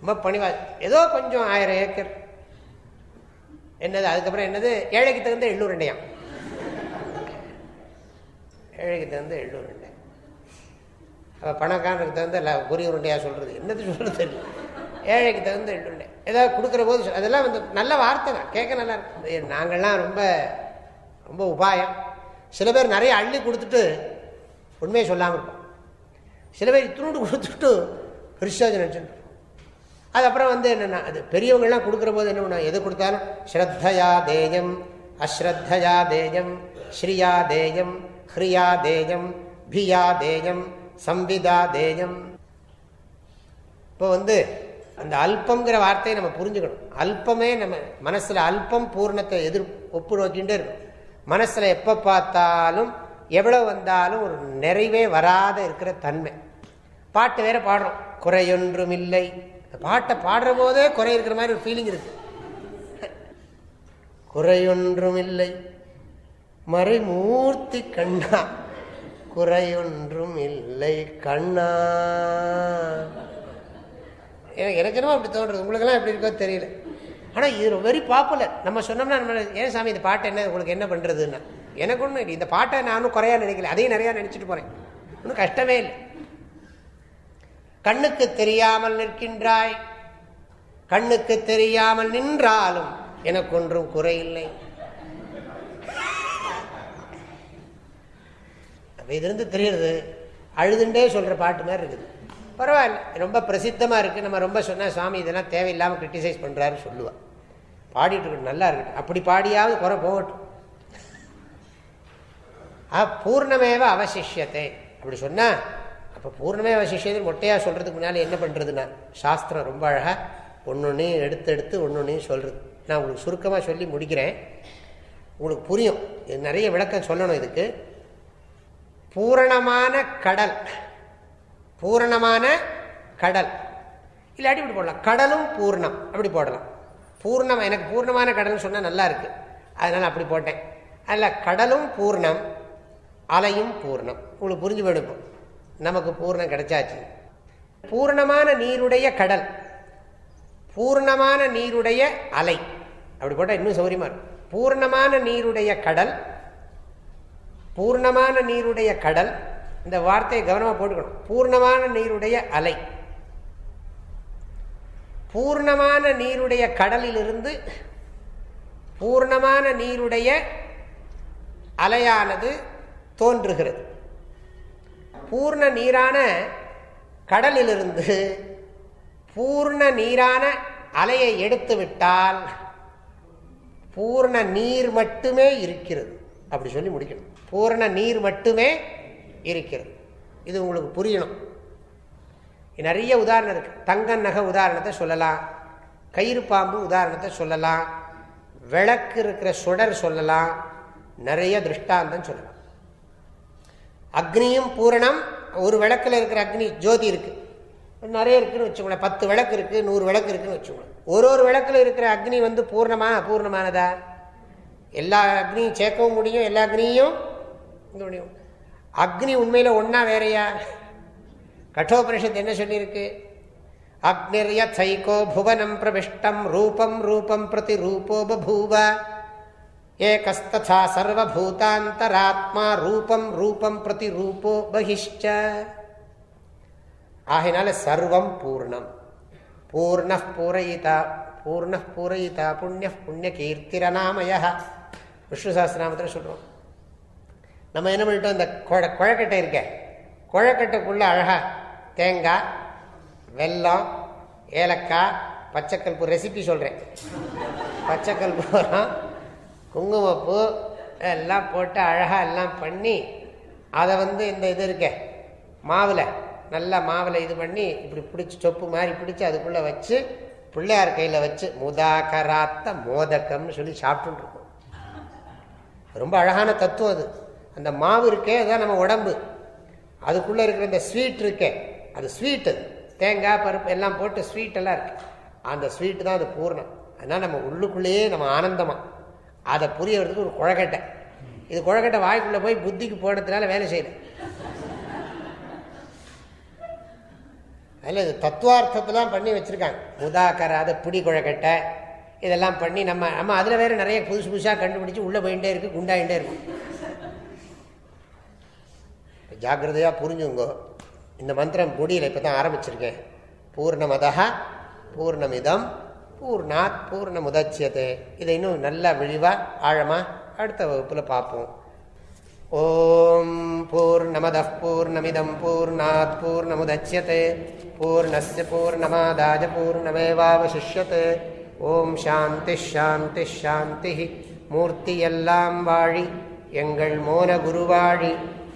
ரொம்ப பணிவா. ஏதோ கொஞ்சம் ஆயிரம் ஏக்கர். என்னது அதுக்கப்புறம் என்னது? ஏழைக்கு தகுந்த எள்ளூர் ரெண்டையாம் ஏழைக்கு தகுந்த எள்ளூர் அப்போ பணக்காரனுக்கு தகுந்த பொறி உருண்டையாக சொல்கிறது என்னது சொல்கிறது தெரியல ஏழைக்கு தகுந்த எள்ளுண்டை ஏதாவது கொடுக்குற போது அதெல்லாம் வந்து நல்ல வார்த்தை தான். கேட்க நல்லா இருக்கு நாங்கள்லாம் ரொம்ப ரொம்ப உபாயம். சில பேர் நிறைய அள்ளி கொடுத்துட்டு உண்மையை சொல்லாமல் இருப்போம். சில பேர் இத்தினோடு கொடுத்துட்டு பெருசாக நினச்சிட்டு அது அப்புறம் வந்து என்னென்னா அது பெரியவங்கள்லாம் கொடுக்குற போது என்ன பண்ணுவோம் எது கொடுத்தாலும் ஸ்ரத்தையா தேயம் அஸ்ரத்தையா தேயம் ஸ்ரீயா தேயம் ஹ்ரியா தேயம் பியா தேயம் சம்விதா தேயம் இப்போ வந்து அந்த அல்பங்கிற வார்த்தையை நம்ம புரிஞ்சுக்கணும். அல்பமே நம்ம மனசில் அல்பம் பூர்ணத்தை எதிர் ஒப்பு நோக்கின்றே இருக்கும். மனசில் எப்போ பார்த்தாலும் எவ்வளோ வந்தாலும் ஒரு நிறைவே வராத இருக்கிற தன்மை. பாட்டு வேற பாடுறோம். குறையொன்றும் இல்லை பாட்டை பாடுற போதே குறை இருக்கிற மாதிரி ஒரு ஃபீலிங் இருக்கு. குறையொன்றும் இல்லை மறைமூர்த்தி கண்ணா. குறையொன்றும் இல்லை கண்ணா எனக்கு என்னமோ அப்படி தோன்றது. உங்களுக்கெல்லாம் எப்படி இருக்கோ தெரியல. ஆனால் இது வெரி பாப்புலர். நம்ம சொன்னோம்னா நம்ம ஏன் சாமி இந்த பாட்டை என்ன உங்களுக்கு என்ன பண்ணுறதுன்னா எனக்கு ஒன்றும் இல்லை. இந்த பாட்டை நானும் குறையா நினைக்கல. அதையும் நிறையா நினச்சிட்டு போகிறேன் ஒன்றும் கஷ்டமே இல்லை. கண்ணுக்கு தெரியாமல் நிற்கின்றாய். கண்ணுக்கு தெரியாமல் நின்றாலும் எனக்கு ஒன்றும் குறையில்லை இதிலிருந்து தெரியுது. அழுதுண்டே சொல்கிற பாட்டு மாதிரி இருக்குது. பரவாயில்ல. ரொம்ப பிரசித்தமாக இருக்குது நம்ம ரொம்ப சொன்னால் சுவாமி இதெல்லாம் தேவையில்லாமல் கிரிட்டிசைஸ் பண்ணுறாருன்னு சொல்லுவாள் பாடிட்டு இருக்கட்டும். நல்லா இருக்கட்டும். அப்படி பாடியாவது குறை போகட்டும். ஆ பூர்ணமேவ அவசிஷத்தை அப்படி சொன்னால் அப்போ பூர்ணமே அவசிஷத்தை மொட்டையாக சொல்கிறதுக்கு முன்னால் என்ன பண்ணுறதுன்னா சாஸ்திரம் ரொம்ப அழகாக ஒன்று எடுத்து எடுத்து ஒன்று சொல்கிறது நான் உங்களுக்கு சுருக்கமாக சொல்லி முடிக்கிறேன். உங்களுக்கு புரியும். நிறைய விளக்கம் சொல்லணும் இதுக்கு. பூரணமான கடல். பூரணமான கடல். இல்லாட்டி இப்படி போடலாம். கடலும் பூர்ணம். அப்படி போடலாம். பூர்ணம் எனக்கு பூர்ணமான கடல்னு சொன்னால் நல்லா இருக்கு. அதனால் அப்படி போட்டேன். அதில் கடலும் பூர்ணம் அலையும் பூர்ணம். உங்களுக்கு புரிஞ்சு போயிடும் நமக்கு பூர்ணம் கிடைச்சாச்சு. பூர்ணமான நீருடைய கடல். பூர்ணமான நீருடைய அலை. அப்படி போட்டால் இன்னும் சௌரியமாக இருக்கும். பூர்ணமான நீருடைய கடல் பூர்ணமான நீருடைய கடல் இந்த வார்த்தையை கவனமாக போட்டுக்கணும். பூர்ணமான நீருடைய அலை. பூர்ணமான நீருடைய கடலிலிருந்து பூர்ணமான நீருடைய அலையானது தோன்றுகிறது. பூர்ண நீரான கடலிலிருந்து பூர்ண நீரான அலையை எடுத்து விட்டால் பூர்ண நீர் மட்டுமே இருக்கிறது. அப்படி சொல்லி முடிக்கணும். பூரண நீர் மட்டுமே இருக்கிறது. இது உங்களுக்கு புரியணும். நிறைய உதாரணம் இருக்குது தங்க நகை உதாரணத்தை சொல்லலாம். கயிறு பாம்பு உதாரணத்தை சொல்லலாம். விளக்கு இருக்கிற சுடர் சொல்லலாம். நிறைய திருஷ்டாந்தம் சொல்லலாம். அக்னியும் பூரணம். ஒரு விளக்கில் இருக்கிற அக்னி ஜோதி இருக்கு. நிறைய இருக்குதுன்னு வச்சுக்கோங்களேன். பத்து விளக்கு இருக்குது நூறு விளக்கு இருக்குன்னு வச்சுக்கோங்களேன். ஒரு ஒரு விளக்கில் இருக்கிற அக்னி வந்து பூர்ணமா அபூர்ணமானதா? எல்லா அக்னியும் சேர்க்கவும் முடியும். எல்லா அக்னியும் அக்னி உண்மையில் ஒன்னா வேறையா? கட்டோபனிஷத்து என்ன சொல்லியிருக்கு? அக்னிர்ய அக்னிர்யைகோ புவனம் பிரவிஷ்டம் ரூபம் ரூபம் பிரதி ரூபோ பூவ ஏகஸ்தா சர்வபூதாந்தராத்மா ரூபம் ரூபம் பிரதி ரூபோ பகிஷ்ட. ஆகினால சர்வம் பூர்ணம். பூர்ண பூரயிதா பூர்ண பூரயிதா புண்ணிய புண்ணிய கீர்த்திரநாமய விஷ்ணு சாஸ்திரநாமத்தில் சொல்கிறோம் நம்ம என்ன பண்ணிட்டோம்? இந்த குழ குழக்கட்டை இருக்க. குழக்கட்டைக்குள்ளே அழகாக தேங்காய் வெல்லம் ஏலக்காய் பச்சைக்கல்பு ரெசிபி சொல்கிறேன் பச்சைக்கல்பூரம் குங்குமப்பூ எல்லாம் போட்டு அழகாக எல்லாம் பண்ணி அதை வந்து இந்த இது இருக்க மாவில். நல்லா மாவில் இது பண்ணி இப்படி பிடிச்சி சொப்பு மாதிரி பிடிச்சி அதுக்குள்ளே வச்சு பிள்ளையார் கையில் வச்சு முதாகராத்த மோதக்கம்னு சொல்லி சாப்பிட்டுருக்கோம் ரொம்ப அழகான தத்துவம் அது. அந்த மாவு இருக்கே அதுதான் நம்ம உடம்பு. அதுக்குள்ளே இருக்கிற இந்த ஸ்வீட் இருக்கே அது ஸ்வீட்டு தேங்காய் பருப்பு எல்லாம் போட்டு ஸ்வீட்டெல்லாம் இருக்குது இருக்கு. அந்த ஸ்வீட்டு தான் அது பூர்ணம். அதனால் நம்ம உள்ளுக்குள்ளேயே நம்ம ஆனந்தமாக அதை புரியறதுக்கு ஒரு குழக்கட்டை இது குழக்கட்டை வாய்க்குள்ளே போய் புத்திக்கு போனதுனால வேலை செய்யல அதில் இது தத்துவார்த்தத்தெல்லாம் பண்ணி வச்சுருக்காங்க. முதாக்கராத பிடி குழக்கட்டை இதெல்லாம் பண்ணி நம்ம நம்ம அதில் வேறு நிறைய புதுசு புதுசாக கண்டுபிடிச்சி உள்ளே போயிட்டே இருக்குது குண்டாயிட்டே இருக்கும் ஜாக்கிரதையாக புரிஞ்சுங்கோ. இந்த மந்திரம் முடியல இப்போ தான் ஆரம்பிச்சிருக்கேன். பூர்ணமதா பூர்ணமிதம் பூர்ணாத் பூர்ணமுதட்சியதே இதை இன்னும் நல்லா விழிவாக ஆழமாக அடுத்த வகுப்பில் பார்ப்போம். ஓம் பூர்ணமத பூர்ணமிதம் பூர்ணாத் பூர்ணமுதட்சியதே பூர்ணஸ்ய பூர்ணமாதாஜ பூர்ணமேவாவசிஷ்யதே. ஓம் சாந்தி ஷாந்தி ஷாந்தி மூர்த்தி எல்லாம் வாழி எங்கள் மோன குருவாழி.